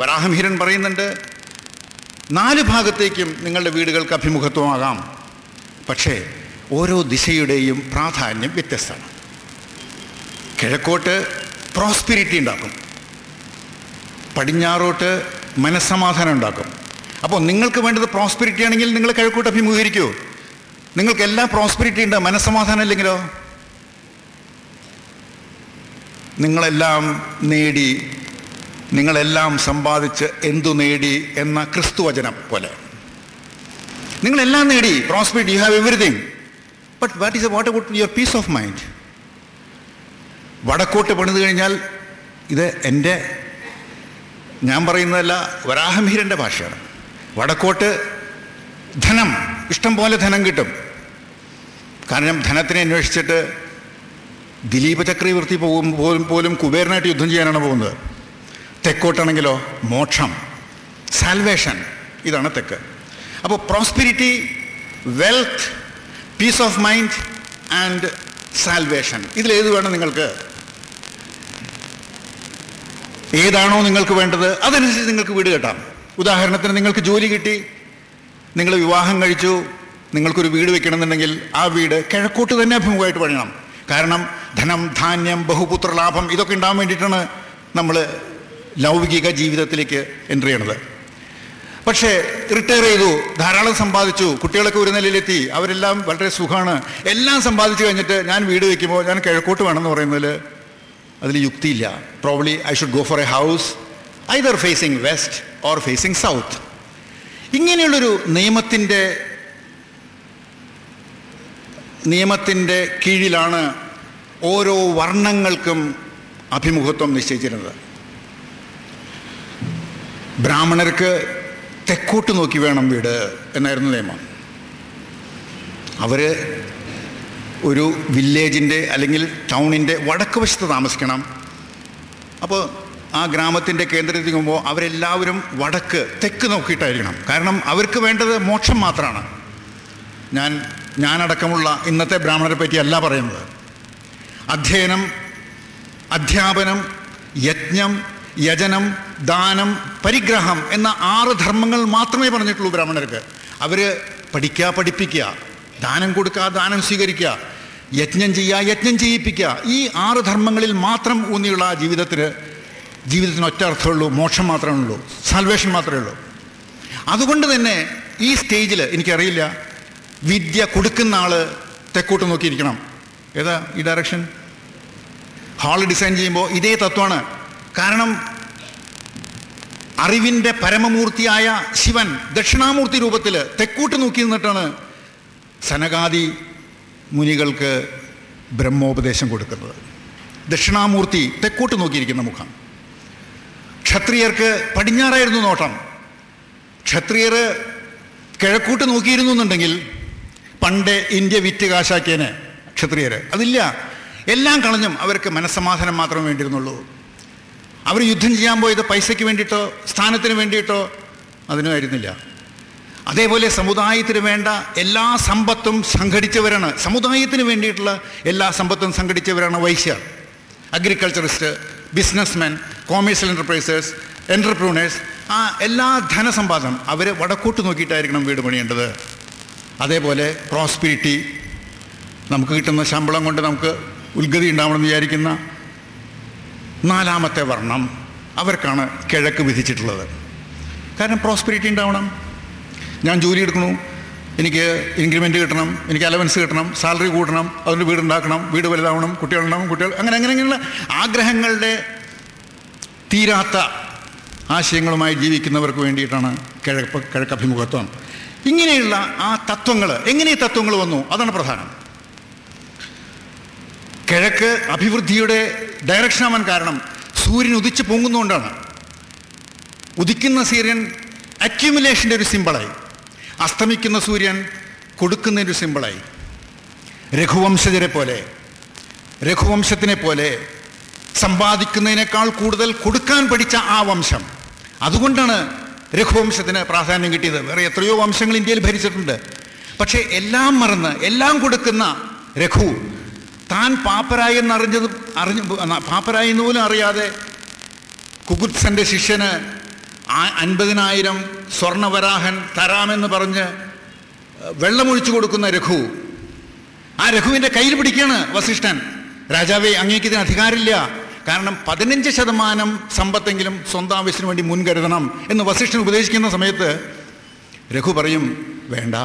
വരാഹമിഹിരൻ പറയുന്നുണ്ട് നാല് ഭാഗത്തേക്കും നിങ്ങളുടെ വീടുകൾക്ക് അഭിമുഖത്വമാകാം. പക്ഷേ ഓരോ ദിശയുടെയും പ്രാധാന്യം വ്യത്യസ്തമാണ്. കിഴക്കോട്ട് പ്രോസ്പിരിറ്റി ഉണ്ടാക്കും. പടിഞ്ഞാറോട്ട് മനസ്സമാധാനം ഉണ്ടാക്കും. അപ്പോൾ നിങ്ങൾക്ക് വേണ്ടത് പ്രോസ്പിരിറ്റി ആണെങ്കിൽ നിങ്ങൾ കിഴക്കോട്ട് അഭിമുഖീകരിക്കൂ. നിങ്ങൾക്ക് എല്ലാ പ്രോസ്പിരിറ്റി ഉണ്ട് മനസ്സമാധാനം ഇല്ലെങ്കിലോ? നിങ്ങളെല്ലാം നേടി നിങ്ങളെല്ലാം സമ്പാദിച്ച് എന്തു നേടി എന്ന ക്രിസ്തുവചനം പോലെ. നിങ്ങളെല്ലാം നേടി prosper you have everything but what is what about your peace of mind വടക്കോട്ട് പണിത് കഴിഞ്ഞാൽ ഇത് എന്റെ ഞാൻ പറയുന്നതല്ല വരാഹമീരന്റെ ഭാഷയാണ്. വടക്കോട്ട് ധനം ഇഷ്ടം പോലെ ധനം കിട്ടും. കാരണം ധനത്തിനെ അന്വേഷിച്ചിട്ട് ദിലീപ ചക്രവർത്തി പോകും പോലും പോലും കുബേരനായിട്ട് യുദ്ധം ചെയ്യാനാണ് പോകുന്നത്? തെക്കോട്ടാണെങ്കിലോ? മോക്ഷം. സാൽവേഷൻ ഇതാണ് തെക്ക്. അപ്പോൾ prosperity wealth peace of mind and salvation ഇതിലേത് വേണം നിങ്ങൾക്ക്? ഏതാണോ നിങ്ങൾക്ക് വേണ്ടത് അതനുസരിച്ച് നിങ്ങൾക്ക് വീട് കെട്ടാം. ഉദാഹരണത്തിന് നിങ്ങൾക്ക് ജോലി കിട്ടി നിങ്ങൾ വിവാഹം കഴിച്ചു നിങ്ങൾക്കൊരു വീട് വെക്കണമെന്നുണ്ടെങ്കിൽ ആ വീട് കിഴക്കോട്ട് തന്നെ അഭിമുഖമായിട്ട് പണിയണം. കാരണം ധനം ധാന്യം ബഹുപുത്രലാഭം ഇതൊക്കെ ഉണ്ടാകാൻ വേണ്ടിയിട്ടാണ് നമ്മൾ ലൗകിക ജീവിതത്തിലേക്ക് എൻട്രി ചെയ്യണത്. പക്ഷേ റിട്ടയർ ചെയ്തു ധാരാളം സമ്പാദിച്ചു കുട്ടികളൊക്കെ ഒരു നിലയിലെത്തി അവരെല്ലാം വളരെ സുഖമാണ് എല്ലാം സമ്പാദിച്ചു കഴിഞ്ഞിട്ട് ഞാൻ വീട് വയ്ക്കുമ്പോൾ ഞാൻ കിഴക്കോട്ട് വേണമെന്ന് പറയുന്നതിൽ അതിൽ യുക്തിയില്ല. Probably I should go for a house either facing west or facing south ഇങ്ങനെയുള്ളൊരു നിയമത്തിന്റെ നിയമത്തിന്റെ കീഴിലാണ് ഓരോ വർണങ്ങൾക്കും അഭിമുഖത്വം നിശ്ചയിച്ചിരുന്നത്. ബ്രാഹ്മണർക്ക് തെക്കോട്ട് നോക്കി വേണം വീട് എന്നായിരുന്നു നിയമം. അവർ ഒരു വില്ലേജിന്റെ അല്ലെങ്കിൽ ടൗണിന്റെ വടക്ക് വശത്ത് താമസിക്കണം. അപ്പോൾ ആ ഗ്രാമത്തിന്റെ കേന്ദ്രത്തിൽ പോകുമ്പോൾ അവരെല്ലാവരും വടക്ക് തെക്ക് നോക്കിയിട്ടായിരിക്കണം. കാരണം അവർക്ക് വേണ്ടത് മോക്ഷം മാത്രമാണ്. ഞാൻ ഞാനടക്കമുള്ള ഇന്നത്തെ ബ്രാഹ്മണരെ പറ്റിയല്ല പറയുന്നത്. അധ്യയനം അധ്യാപനം യജ്ഞം യജനം ദാനം പരിഗ്രഹം എന്ന ആറ് ധർമ്മങ്ങൾ മാത്രമേ പറഞ്ഞിട്ടുള്ളൂ ബ്രാഹ്മണർക്ക്. അവർ പഠിക്കുക പഠിപ്പിക്കുക ദാനം കൊടുക്കുക ദാനം സ്വീകരിക്കുക യജ്ഞം ചെയ്യുക യജ്ഞം ചെയ്യിപ്പിക്കുക ഈ ആറ് ധർമ്മങ്ങളിൽ മാത്രം ഊന്നിയുള്ള ജീവിതത്തിന് ജീവിതത്തിന് ഒറ്റ അർത്ഥമുള്ളൂ മോക്ഷം മാത്രമേ ഉള്ളൂ സാൽവേഷൻ മാത്രമേ ഉള്ളൂ. അതുകൊണ്ട് തന്നെ ഈ സ്റ്റേജിൽ എനിക്കറിയില്ല വിദ്യ കൊടുക്കുന്ന ആൾ തെക്കോട്ട് നോക്കിയിരിക്കണം. ഏതാ ഈ ഡയറക്ഷൻ ഹാൾ ഡിസൈൻ ചെയ്യുമ്പോൾ ഇതേ തത്വമാണ്. കാരണം അറിവിന്റെ പരമമൂർത്തിയായ ശിവൻ ദക്ഷിണാമൂർത്തി രൂപത്തിൽ തെക്കോട്ട് നോക്കി നിന്നിട്ടാണ് സനകാദി മുനികൾക്ക് ബ്രഹ്മോപദേശം കൊടുക്കുന്നത്. ദക്ഷിണാമൂർത്തി തെക്കോട്ട് നോക്കിയിരിക്കുന്ന മുഖം. ക്ഷത്രിയർക്ക് പടിഞ്ഞാറായിരുന്നു നോട്ടം. ക്ഷത്രിയർ കിഴക്കൂട്ട് നോക്കിയിരുന്നു എന്നുണ്ടെങ്കിൽ പണ്ട് ഇന്ത്യ വിറ്റ് കാശാക്കിയനെ ക്ഷത്രിയർ അതില്ല. എല്ലാം കളഞ്ഞും അവർക്ക് മനസ്സമാധാനം മാത്രമേ വേണ്ടിയിരുന്നുള്ളൂ. അവർ യുദ്ധം ചെയ്യാൻ പോയത് പൈസയ്ക്ക് വേണ്ടിയിട്ടോ സ്ഥാനത്തിന് വേണ്ടിയിട്ടോ അതിനുമായിരുന്നില്ല അതേപോലെ സമുദായത്തിന് വേണ്ട എല്ലാ സമ്പത്തും സംഘടിച്ചവരാണ്. സമുദായത്തിന് വേണ്ടിയിട്ടുള്ള എല്ലാ സമ്പത്തും സംഘടിച്ചവരാണ് വൈശ്യർ agriculturist businessmen commercial enterprisers entrepreneurs ആ എല്ലാ ധനസമ്പാദനം അവർ വടക്കൂട്ട് നോക്കിയിട്ടായിരിക്കണം വീട് പണിയേണ്ടത്. അതേപോലെ പ്രോസ്പിരിറ്റി നമുക്ക് കിട്ടുന്ന ശമ്പളം കൊണ്ട് നമുക്ക് ഉദ്ഗതി ഉണ്ടാവണമെന്ന് വിചാരിക്കുന്ന നാലാമത്തെ വർണം അവർക്കാണ് കിഴക്ക് വിധിച്ചിട്ടുള്ളത്. കാരണം പ്രോസ്പിരിറ്റി ഉണ്ടാവണം. ഞാൻ ജോലി എടുക്കണു എനിക്ക് ഇൻക്രിമെന്റ് കിട്ടണം. എനിക്ക് അലവൻസ് കിട്ടണം. സാലറി കൂട്ടണം. വീട് വീടുണ്ടാക്കണം വീട് വലുതാവണം. കുട്ടികളുണ്ടാവണം കുട്ടികൾ അങ്ങനെ അങ്ങനെ അങ്ങനെയുള്ള ആഗ്രഹങ്ങളുടെ തീരാത്ത ആശയങ്ങളുമായി ജീവിക്കുന്നവർക്ക് വേണ്ടിയിട്ടാണ് കിഴക്ക് കിഴക്കഭിമുഖത്വം. ഇങ്ങനെയുള്ള ആ തത്വങ്ങൾ എങ്ങനെ ഈ തത്വങ്ങൾ വന്നു? അതാണ് പ്രധാനം. കിഴക്ക് അഭിവൃദ്ധിയുടെ ഡയറക്ഷൻ ആവാൻ കാരണം സൂര്യൻ ഉദിച്ച് പൊങ്ങുന്നതുകൊണ്ടാണ് ഉദിക്കുന്ന സൂര്യൻ അക്യുമുലേഷന്റെ ഒരു സിമ്പിളായി അസ്തമിക്കുന്ന സൂര്യൻ കൊടുക്കുന്നതിന്റെ ഒരു സിമ്പിളായി രഘുവംശജരെ പോലെ രഘുവംശത്തിനെ പോലെ സമ്പാദിക്കുന്നതിനേക്കാൾ കൂടുതൽ കൊടുക്കാൻ പഠിച്ച ആ വംശം. അതുകൊണ്ടാണ് രഘുവംശത്തിന് പ്രാധാന്യം കിട്ടിയത്. വേറെ എത്രയോ വംശങ്ങൾ ഇന്ത്യയിൽ ഭരിച്ചിട്ടുണ്ട്. പക്ഷേ എല്ലാം മറന്ന് എല്ലാം കൊടുക്കുന്ന രഘു താൻ പാപ്പരായി എന്നറിഞ്ഞത് അറിഞ്ഞു പാപ്പരായി എന്ന് പോലും അറിയാതെ കുകുത്സന്റെ ശിഷ്യന് അൻപതിനായിരം സ്വർണവരാഹൻ തരാമെന്ന് പറഞ്ഞ് വെള്ളമൊഴിച്ചു കൊടുക്കുന്ന രഘു ആ രഘുവിന്റെ കയ്യിൽ പിടിക്കുകയാണ് വസിഷ്ഠൻ. രാജാവേ അങ്ങേക്കിതിന് അധികാരമില്ല. കാരണം പതിനഞ്ച് ശതമാനം സമ്പത്തെങ്കിലും സ്വന്തം ആവശ്യത്തിന് വേണ്ടി മുൻകരുതണം എന്ന് വസിഷ്ഠൻ ഉപദേശിക്കുന്ന സമയത്ത് രഘു പറയും വേണ്ട.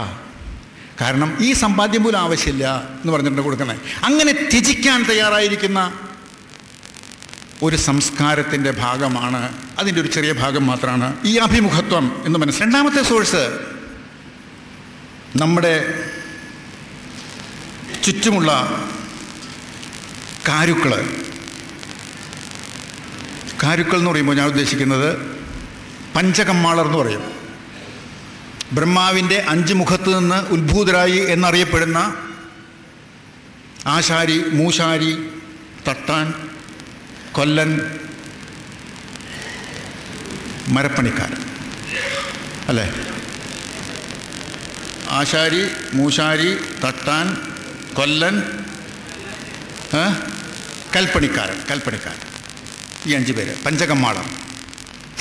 കാരണം ഈ സമ്പാദ്യം പോലും ആവശ്യമില്ല എന്ന് പറഞ്ഞിട്ടുണ്ട് കൊടുക്കുന്നത് അങ്ങനെ ത്യജിക്കാൻ തയ്യാറായിരിക്കുന്ന ഒരു സംസ്കാരത്തിന്റെ ഭാഗമാണ് അതിന്റെ ഒരു ചെറിയ ഭാഗം മാത്രമാണ് ഈ അഭിമുഖത്വം എന്ന് മനസ്സിൽ രണ്ടാമത്തെ സോഴ്സ് നമ്മുടെ ചുറ്റുമുള്ള കാരുക്കൾ കാരുക്കൾ എന്ന് പറയുമ്പോൾ ഞാൻ ഉദ്ദേശിക്കുന്നത് പഞ്ചകമ്മാളർ എന്ന് പറയും. ബ്രഹ്മാവിന്റെ അഞ്ച് മുഖത്ത് നിന്ന് ഉത്ഭൂതരായി എന്നറിയപ്പെടുന്ന ആശാരി മൂശാരി തട്ടാൻ കൊല്ലൻ മരപ്പണിക്കാരൻ. അല്ലേ? ആശാരി മൂശാരി തട്ടാൻ കൊല്ലൻ? കൽപ്പണിക്കാരൻ കൽപ്പണിക്കാരൻ. ഈ അഞ്ച് പേര്. പഞ്ചകമ്മാളം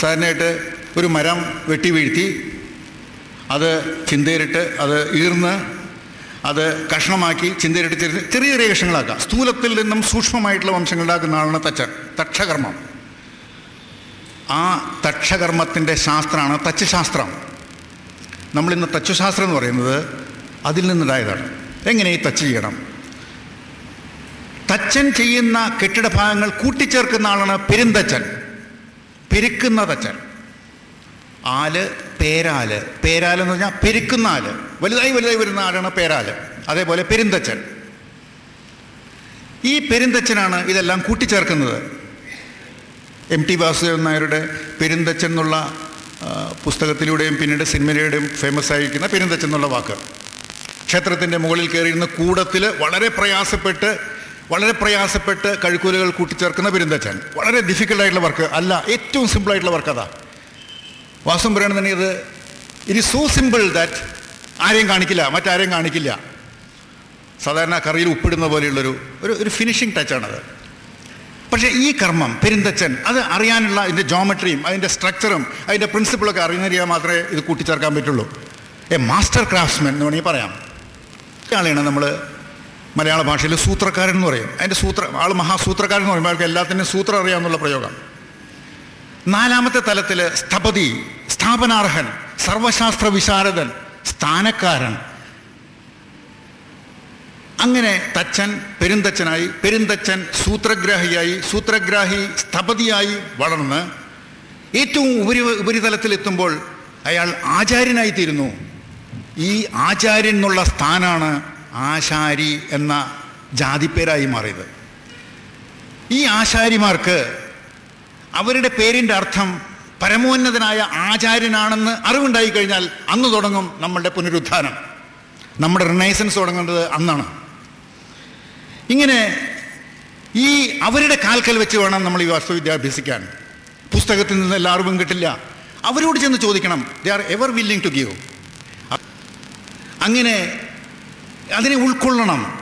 സാധാരണയായിട്ട് ഒരു മരം വെട്ടി വീഴ്ത്തി അത് ചിന്തയിലിട്ട് അത് ഈർന്ന് അത് കഷ്ണമാക്കി ചിന്തയിലിട്ട് ചെറിയ ചെറിയ ചെറിയ കഷ്ണങ്ങളാക്കാം. സ്ഥൂലത്തിൽ നിന്നും സൂക്ഷ്മമായിട്ടുള്ള വംശങ്ങൾ ഉണ്ടാക്കുന്ന ആളാണ് തച്ച തക്ഷകർമ്മം. ആ തക്ഷകർമ്മത്തിന്റെ ശാസ്ത്രമാണ് തച്ചുശാസ്ത്രം. നമ്മളിന്ന് തച്ചുശാസ്ത്രം എന്ന് പറയുന്നത് അതിൽ നിന്നുണ്ടായതാണ്. എങ്ങനെ ഈ തച്ച് ചെയ്യണം? തച്ചൻ ചെയ്യുന്ന കെട്ടിടഭാഗങ്ങൾ കൂട്ടിച്ചേർക്കുന്ന ആളാണ് പെരുന്തച്ചൻ. പെരുക്കുന്ന തച്ചൻ ആൽ പേരാൽ. പേരാൽ എന്ന് പറഞ്ഞാൽ പെരുക്കുന്ന ആൽ. വലുതായി വലുതായി വരുന്ന ആളാണ് പേരാൽ. അതേപോലെ പെരുന്തച്ചൻ. ഈ പെരുന്തച്ചനാണ് ഇതെല്ലാം കൂട്ടിച്ചേർക്കുന്നത്. എം ടി വാസുദേവൻ നായരുടെ പെരുന്തച്ചൻ എന്നുള്ള പുസ്തകത്തിലൂടെയും പിന്നീട് സിനിമയിലൂടെയും ഫേമസ് ആയിരിക്കുന്ന പെരുന്തച്ചൻ എന്നുള്ള വാക്ക്. ക്ഷേത്രത്തിന്റെ മുകളിൽ കയറിയിരുന്ന കൂടത്തിൽ വളരെ പ്രയാസപ്പെട്ട് വളരെ പ്രയാസപ്പെട്ട് കഴുക്കൂലുകൾ കൂട്ടിച്ചേർക്കുന്ന പെരുന്തച്ചൻ വളരെ ഡിഫിക്കൽട്ടായിട്ടുള്ള വർക്ക് അല്ല ഏറ്റവും സിമ്പിളായിട്ടുള്ള വർക്ക് അതാ. വാസ്തവം പറയുകയാണെന്നുണ്ടെങ്കിൽ ഇത് it is so simple that ആരെയും കാണിക്കില്ല മറ്റാരെയും കാണിക്കില്ല. സാധാരണ കറിയിൽ ഉപ്പിടുന്ന പോലെയുള്ളൊരു ഒരു ഒരു ഫിനിഷിംഗ് ടച്ചാണത് പക്ഷേ ഈ കർമ്മം പെരുന്തച്ചൻ അത് അറിയാനുള്ള അതിന്റെ ജോമെട്രിയും അതിന്റെ സ്ട്രക്ചറും അതിന്റെ പ്രിൻസിപ്പിളൊക്കെ അറിഞ്ഞറിയാൻ മാത്രമേ ഇത് കൂട്ടിച്ചേർക്കാൻ പറ്റുള്ളൂ. എ മാസ്റ്റർ ക്രാഫ്റ്റ്സ്മെൻ എന്ന് വേണമെങ്കിൽ പറയാം. ഇയാളെയാണ് നമ്മൾ മലയാള ഭാഷയിൽ സൂത്രക്കാരൻ എന്ന് പറയും. അതിന്റെ സൂത്ര ആൾ മഹാസൂത്രക്കാരൻ എന്ന് പറയുമ്പോൾ അയാൾക്ക് എല്ലാത്തിനും സൂത്രം അറിയാമെന്നുള്ള പ്രയോഗം. നാലാമത്തെ തലത്തിൽ സ്ഥപതി സ്ഥാപനാർഹൻ സർവശാസ്ത്ര വിശാരദൻ സ്ഥാനക്കാരൻ. അങ്ങനെ തച്ചൻ പെരുന്തച്ചനായി പെരുന്തച്ചൻ സൂത്രഗ്രാഹിയായി സൂത്രഗ്രാഹി സ്ഥപതിയായി വളർന്ന് ഏറ്റവും ഉപരി ഉപരിതലത്തിലെത്തുമ്പോൾ അയാൾ ആചാര്യനായിത്തീരുന്നു. ഈ ആചാര്യൻ എന്നുള്ള സ്ഥാനാണ് ആശാരി എന്ന ജാതിപ്പേരായി മാറിയത്. ഈ ആശാരിമാർക്ക് അവരുടെ പേരിന്റെ അർത്ഥം പരമോന്നതനായ ആചാര്യനാണെന്ന് അറിവുണ്ടായി കഴിഞ്ഞാൽ അന്ന് തുടങ്ങും നമ്മളുടെ പുനരുദ്ധാനം. നമ്മുടെ റിനൈസൻസ് തുടങ്ങേണ്ടത് അന്നാണ്. ഇങ്ങനെ ഈ അവരുടെ കാൽക്കൽ വെച്ച് വേണം നമ്മൾ ഈ വാസ്തുവിദ്യ അഭ്യസിക്കാൻ. പുസ്തകത്തിൽ നിന്ന് എല്ലാ അറിവും കിട്ടില്ല. അവരോട് ചെന്ന് ചോദിക്കണം they are ever willing to give അങ്ങനെ അതിനെ ഉൾക്കൊള്ളണം.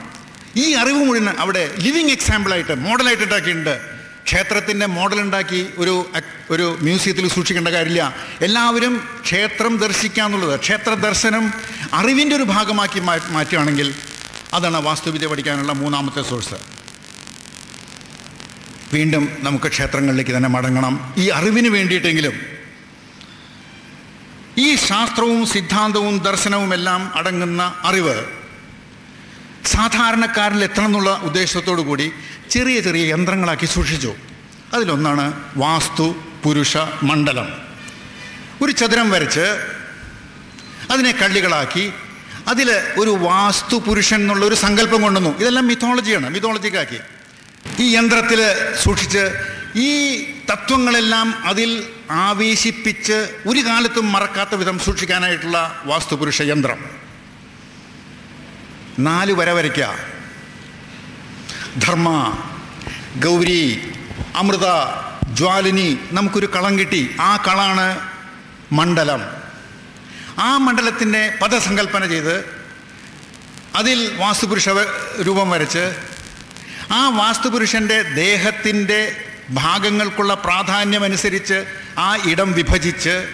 ഈ അറിവ് മുഴുവൻ അവിടെ ലിവിങ് എക്സാമ്പിളായിട്ട് മോഡലായിട്ട് ഉണ്ടാക്കിയിട്ടുണ്ട്. ക്ഷേത്രത്തിന്റെ മോഡൽ ഉണ്ടാക്കി ഒരു ഒരു മ്യൂസിയത്തിൽ സൂക്ഷിക്കേണ്ട കാര്യമില്ല. എല്ലാവരും ക്ഷേത്രം ദർശിക്കുക എന്നുള്ളത് ക്ഷേത്ര ദർശനം അറിവിന്റെ ഒരു ഭാഗമാക്കി മാറ്റുകയാണെങ്കിൽ അതാണ് വാസ്തുവിദ്യ പഠിക്കാനുള്ള മൂന്നാമത്തെ സോഴ്സ് വീണ്ടും നമുക്ക് ക്ഷേത്രങ്ങളിലേക്ക് തന്നെ മടങ്ങണം. ഈ അറിവിന് വേണ്ടിയിട്ടെങ്കിലും ഈ ശാസ്ത്രവും സിദ്ധാന്തവും ദർശനവും എല്ലാം അടങ്ങുന്ന അറിവ് സാധാരണക്കാരിൽ എത്തണം എന്നുള്ള ഉദ്ദേശത്തോടു കൂടി ചെറിയ ചെറിയ യന്ത്രങ്ങളാക്കി സൂക്ഷിച്ചു. അതിലൊന്നാണ് വാസ്തു പുരുഷ മണ്ഡലം. ഒരു ചതുരം വരച്ച് അതിനെ കള്ളികളാക്കി അതിൽ ഒരു വാസ്തു പുരുഷൻ എന്നുള്ള ഒരു സങ്കല്പം കൊണ്ടുവന്നു ഇതെല്ലാം മിഥോളജിയാണ് മിഥോളജിക്കാക്കി ഈ യന്ത്രത്തിൽ സൂക്ഷിച്ച് ഈ തത്വങ്ങളെല്ലാം അതിൽ ആവേശിപ്പിച്ച് ഒരു കാലത്തും മറക്കാത്ത വിധം സൂക്ഷിക്കാനായിട്ടുള്ള വാസ്തുപുരുഷ യന്ത്രം. നാല് വര വരയ്ക്കുക ധർമ്മ ഗൗരി അമൃത ജ്വാലിനി നമുക്കൊരു കളം കിട്ടി. ആ കളാണ് മണ്ഡലം. ആ മണ്ഡലത്തിന്റെ പദസങ്കല്പന ചെയ്ത് അതിൽ വാസ്തുപുരുഷ രൂപം വരച്ച് ആ വാസ്തുപുരുഷന്റെ ദേഹത്തിന്റെ ഭാഗങ്ങൾക്കുള്ള പ്രാധാന്യമനുസരിച്ച് ആ ഇടം വിഭജിച്ച്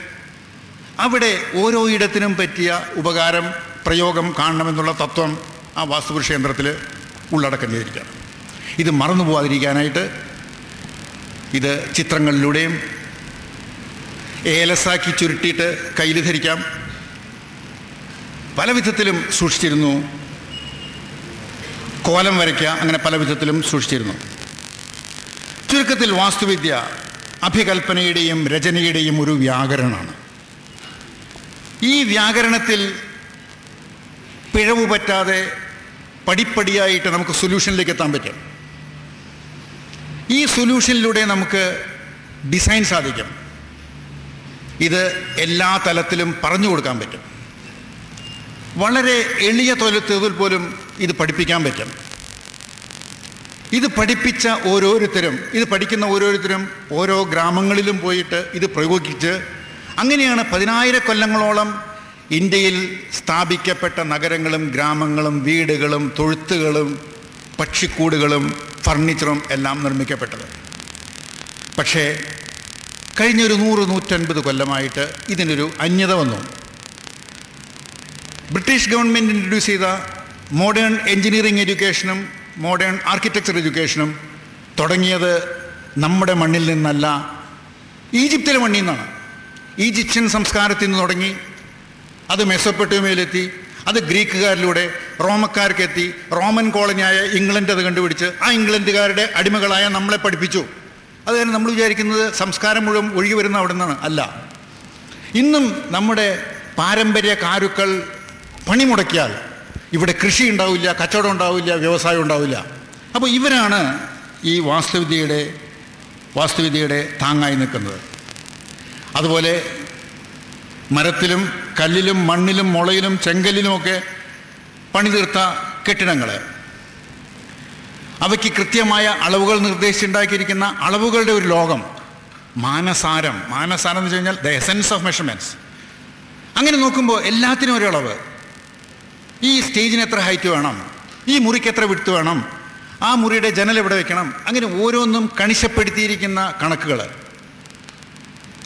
അവിടെ ഓരോ ഇടത്തിനും പറ്റിയ ഉപകാരം പ്രയോഗം കാണണമെന്നുള്ള തത്വം ആ വാസ്തുപുരുഷ യന്ത്രത്തിൽ ഉള്ളടക്കം ചെയ്തിരിക്കുകയാണ് ഇത് മറന്നു പോകാതിരിക്കാനായിട്ട് ഇത് ചിത്രങ്ങളിലൂടെയും ഏലസാക്കി ചുരുട്ടിയിട്ട് കയ്യിൽ ധരിക്കാം. പല വിധത്തിലും സൂക്ഷിച്ചിരുന്നു. കോലം വരയ്ക്കുക അങ്ങനെ പല വിധത്തിലും സൂക്ഷിച്ചിരുന്നു. ചുരുക്കത്തിൽ വാസ്തുവിദ്യ അഭികൽപ്പനയുടെയും രചനയുടെയും ഒരു വ്യാകരണമാണ്. ഈ വ്യാകരണത്തിൽ പിഴവ് പറ്റാതെ പടിപ്പടിയായിട്ട് നമുക്ക് സൊല്യൂഷനിലേക്ക് എത്താൻ പറ്റും. ഈ സൊല്യൂഷനിലൂടെ നമുക്ക് ഡിസൈൻ സാധിക്കും. ഇത് എല്ലാ തലത്തിലും പറഞ്ഞു കൊടുക്കാൻ പറ്റും. വളരെ എളിയ തൊലത്തിൽ പോലും ഇത് പഠിപ്പിക്കാൻ പറ്റും. ഇത് പഠിപ്പിച്ച ഓരോരുത്തരും ഇത് പഠിക്കുന്ന ഓരോരുത്തരും ഓരോ ഗ്രാമങ്ങളിലും പോയിട്ട് ഇത് പ്രയോഗിച്ച് അങ്ങനെയാണ് പതിനായിരം കൊല്ലങ്ങളോളം ഇന്ത്യയിൽ സ്ഥാപിക്കപ്പെട്ട നഗരങ്ങളും ഗ്രാമങ്ങളും വീടുകളും തൊഴുത്തുകളും പക്ഷിക്കൂടുകളും ഫർണിച്ചറും എല്ലാം നിർമ്മിക്കപ്പെട്ടത്. പക്ഷേ കഴിഞ്ഞൊരു നൂറ് നൂറ്റൻപത് കൊല്ലമായിട്ട് ഇതിനൊരു അന്യത വന്നു. ബ്രിട്ടീഷ് ഗവൺമെന്റ് ഇൻട്രൊഡ്യൂസ് ചെയ്ത മോഡേൺ എൻജിനീയറിംഗ് എഡ്യൂക്കേഷനും മോഡേൺ ആർക്കിടെക്ചർ എഡ്യൂക്കേഷനും തുടങ്ങിയത് നമ്മുടെ മണ്ണിൽ നിന്നല്ല ഈജിപ്തിലെ മണ്ണിൽ നിന്നാണ്. ഈജിപ്ഷ്യൻ സംസ്കാരത്തിൽ നിന്ന് തുടങ്ങി അത് മെസ്സൊപ്പൊട്ടോമിയയിലെത്തി അത് ഗ്രീക്കുകാരിലൂടെ റോമക്കാർക്കെത്തി റോമൻ കോളനിയായ ഇംഗ്ലണ്ട് അത് കണ്ടുപിടിച്ച് ആ ഇംഗ്ലണ്ടുകാരുടെ അടിമകളായ നമ്മളെ പഠിപ്പിച്ചു. അത് തന്നെ നമ്മൾ വിചാരിക്കുന്നത് സംസ്കാരം മുഴുവൻ ഒഴുകി വരുന്ന അവിടെ നിന്നാണ് അല്ല. ഇന്നും നമ്മുടെ പാരമ്പര്യ കാരുക്കൾ പണിമുടക്കിയാൽ ഇവിടെ കൃഷി ഉണ്ടാവില്ല കച്ചവടം ഉണ്ടാവില്ല വ്യവസായം ഉണ്ടാവില്ല. അപ്പോൾ ഇവരാണ് ഈ വാസ്തുവിദ്യയുടെ വാസ്തുവിദ്യയുടെ താങ്ങായി നിൽക്കുന്നത്. അതുപോലെ മരത്തിലും കല്ലിലും മണ്ണിലും മുളയിലും ചെങ്കല്ലിലുമൊക്കെ പണിതീർത്ത കെട്ടിടങ്ങൾ അവയ്ക്ക് കൃത്യമായ അളവുകൾ നിർദ്ദേശിച്ചുണ്ടാക്കിയിരിക്കുന്ന അളവുകളുടെ ഒരു ലോകം. മാനസാരം. മാനസാരം എന്ന് വെച്ച് കഴിഞ്ഞാൽ ദ എസൻസ് ഓഫ് മെഷർമെന്റ്സ് അങ്ങനെ നോക്കുമ്പോൾ എല്ലാത്തിനും ഒരു അളവ്. ഈ സ്റ്റേജിന് എത്ര ഹൈറ്റ് വേണം? ഈ മുറിക്ക് എത്ര വിടുത്ത് വേണം? ആ മുറിയുടെ ജനൽ എവിടെ വെക്കണം? അങ്ങനെ ഓരോന്നും കണിശപ്പെടുത്തിയിരിക്കുന്ന കണക്കുകൾ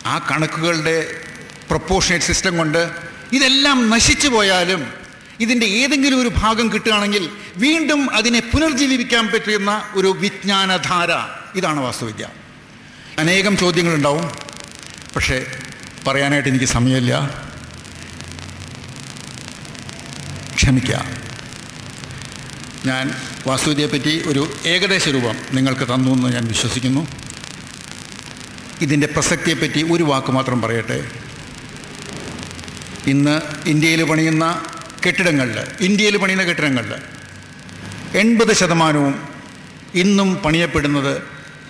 ആ കണക്കുകളുടെ പ്രൊപ്പോർഷനേറ്റ് സിസ്റ്റം കൊണ്ട് ഇതെല്ലാം നശിച്ചു പോയാലും ഇതിന്റെ ഏതെങ്കിലും ഒരു ഭാഗം കിട്ടുകയാണെങ്കിൽ വീണ്ടും അതിനെ പുനർജീവിപ്പിക്കാൻ പറ്റുന്ന ഒരു വിജ്ഞാനധാര ഇതാണ് വാസ്തുവിദ്യ. അനേകം ചോദ്യങ്ങളുണ്ടാവും. പക്ഷേ പറയാനായിട്ട് എനിക്ക് സമയമില്ല. ക്ഷമിക്കുക. ഞാൻ വാസ്തുവിദ്യയെപ്പറ്റി ഒരു ഏകദേശ രൂപം നിങ്ങൾക്ക് തന്നു എന്ന് ഞാൻ വിശ്വസിക്കുന്നു. ഇതിന്റെ പ്രസക്തിയെപ്പറ്റി ഒരു വാക്ക് മാത്രം പറയട്ടെ. ഇന്ന് ഇന്ത്യയിൽ പണിയുന്ന കെട്ടിടങ്ങളിൽ ഇന്ത്യയിൽ പണിയുന്ന കെട്ടിടങ്ങളിൽ എൺപത് ശതമാനവും ഇന്നും പണിയപ്പെടുന്നത്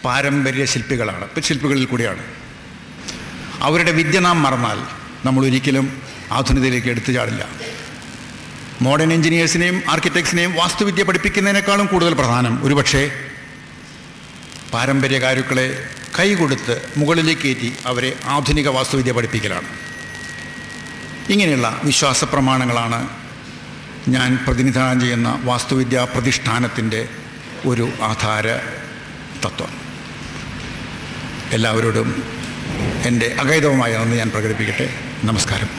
പാരമ്പര്യ ശില്പികളാണ്. ശില്പികളിൽ കൂടിയാണ്. അവരുടെ വിദ്യ നാം മറന്നാൽ നമ്മൾ ഒരിക്കലും ആധുനികതയിലേക്ക് എടുത്തു ചാടില്ല. മോഡേൺ എഞ്ചിനീയേഴ്സിനെയും ആർക്കിടെക്ട്സിനെയും വാസ്തുവിദ്യ പഠിപ്പിക്കുന്നതിനേക്കാളും കൂടുതൽ പ്രധാനം ഒരുപക്ഷെ പാരമ്പര്യ കാരുക്കളെ കൈകൊടുത്ത് മുകളിലേക്ക് കയറ്റി അവരെ ആധുനിക വാസ്തുവിദ്യ പഠിപ്പിക്കലാണ്. ഇങ്ങനെയുള്ള വിശ്വാസ പ്രമാണങ്ങളാണ് ഞാൻ പ്രതിനിധാനം ചെയ്യുന്ന വാസ്തുവിദ്യാ പ്രതിഷ്ഠാനത്തിന്റെ ഒരു ആധാര തത്വം. എല്ലാവരോടും എന്റെ അകൈതവമായ നന്ദി ഞാൻ പ്രകടിപ്പിക്കട്ടെ. നമസ്കാരം.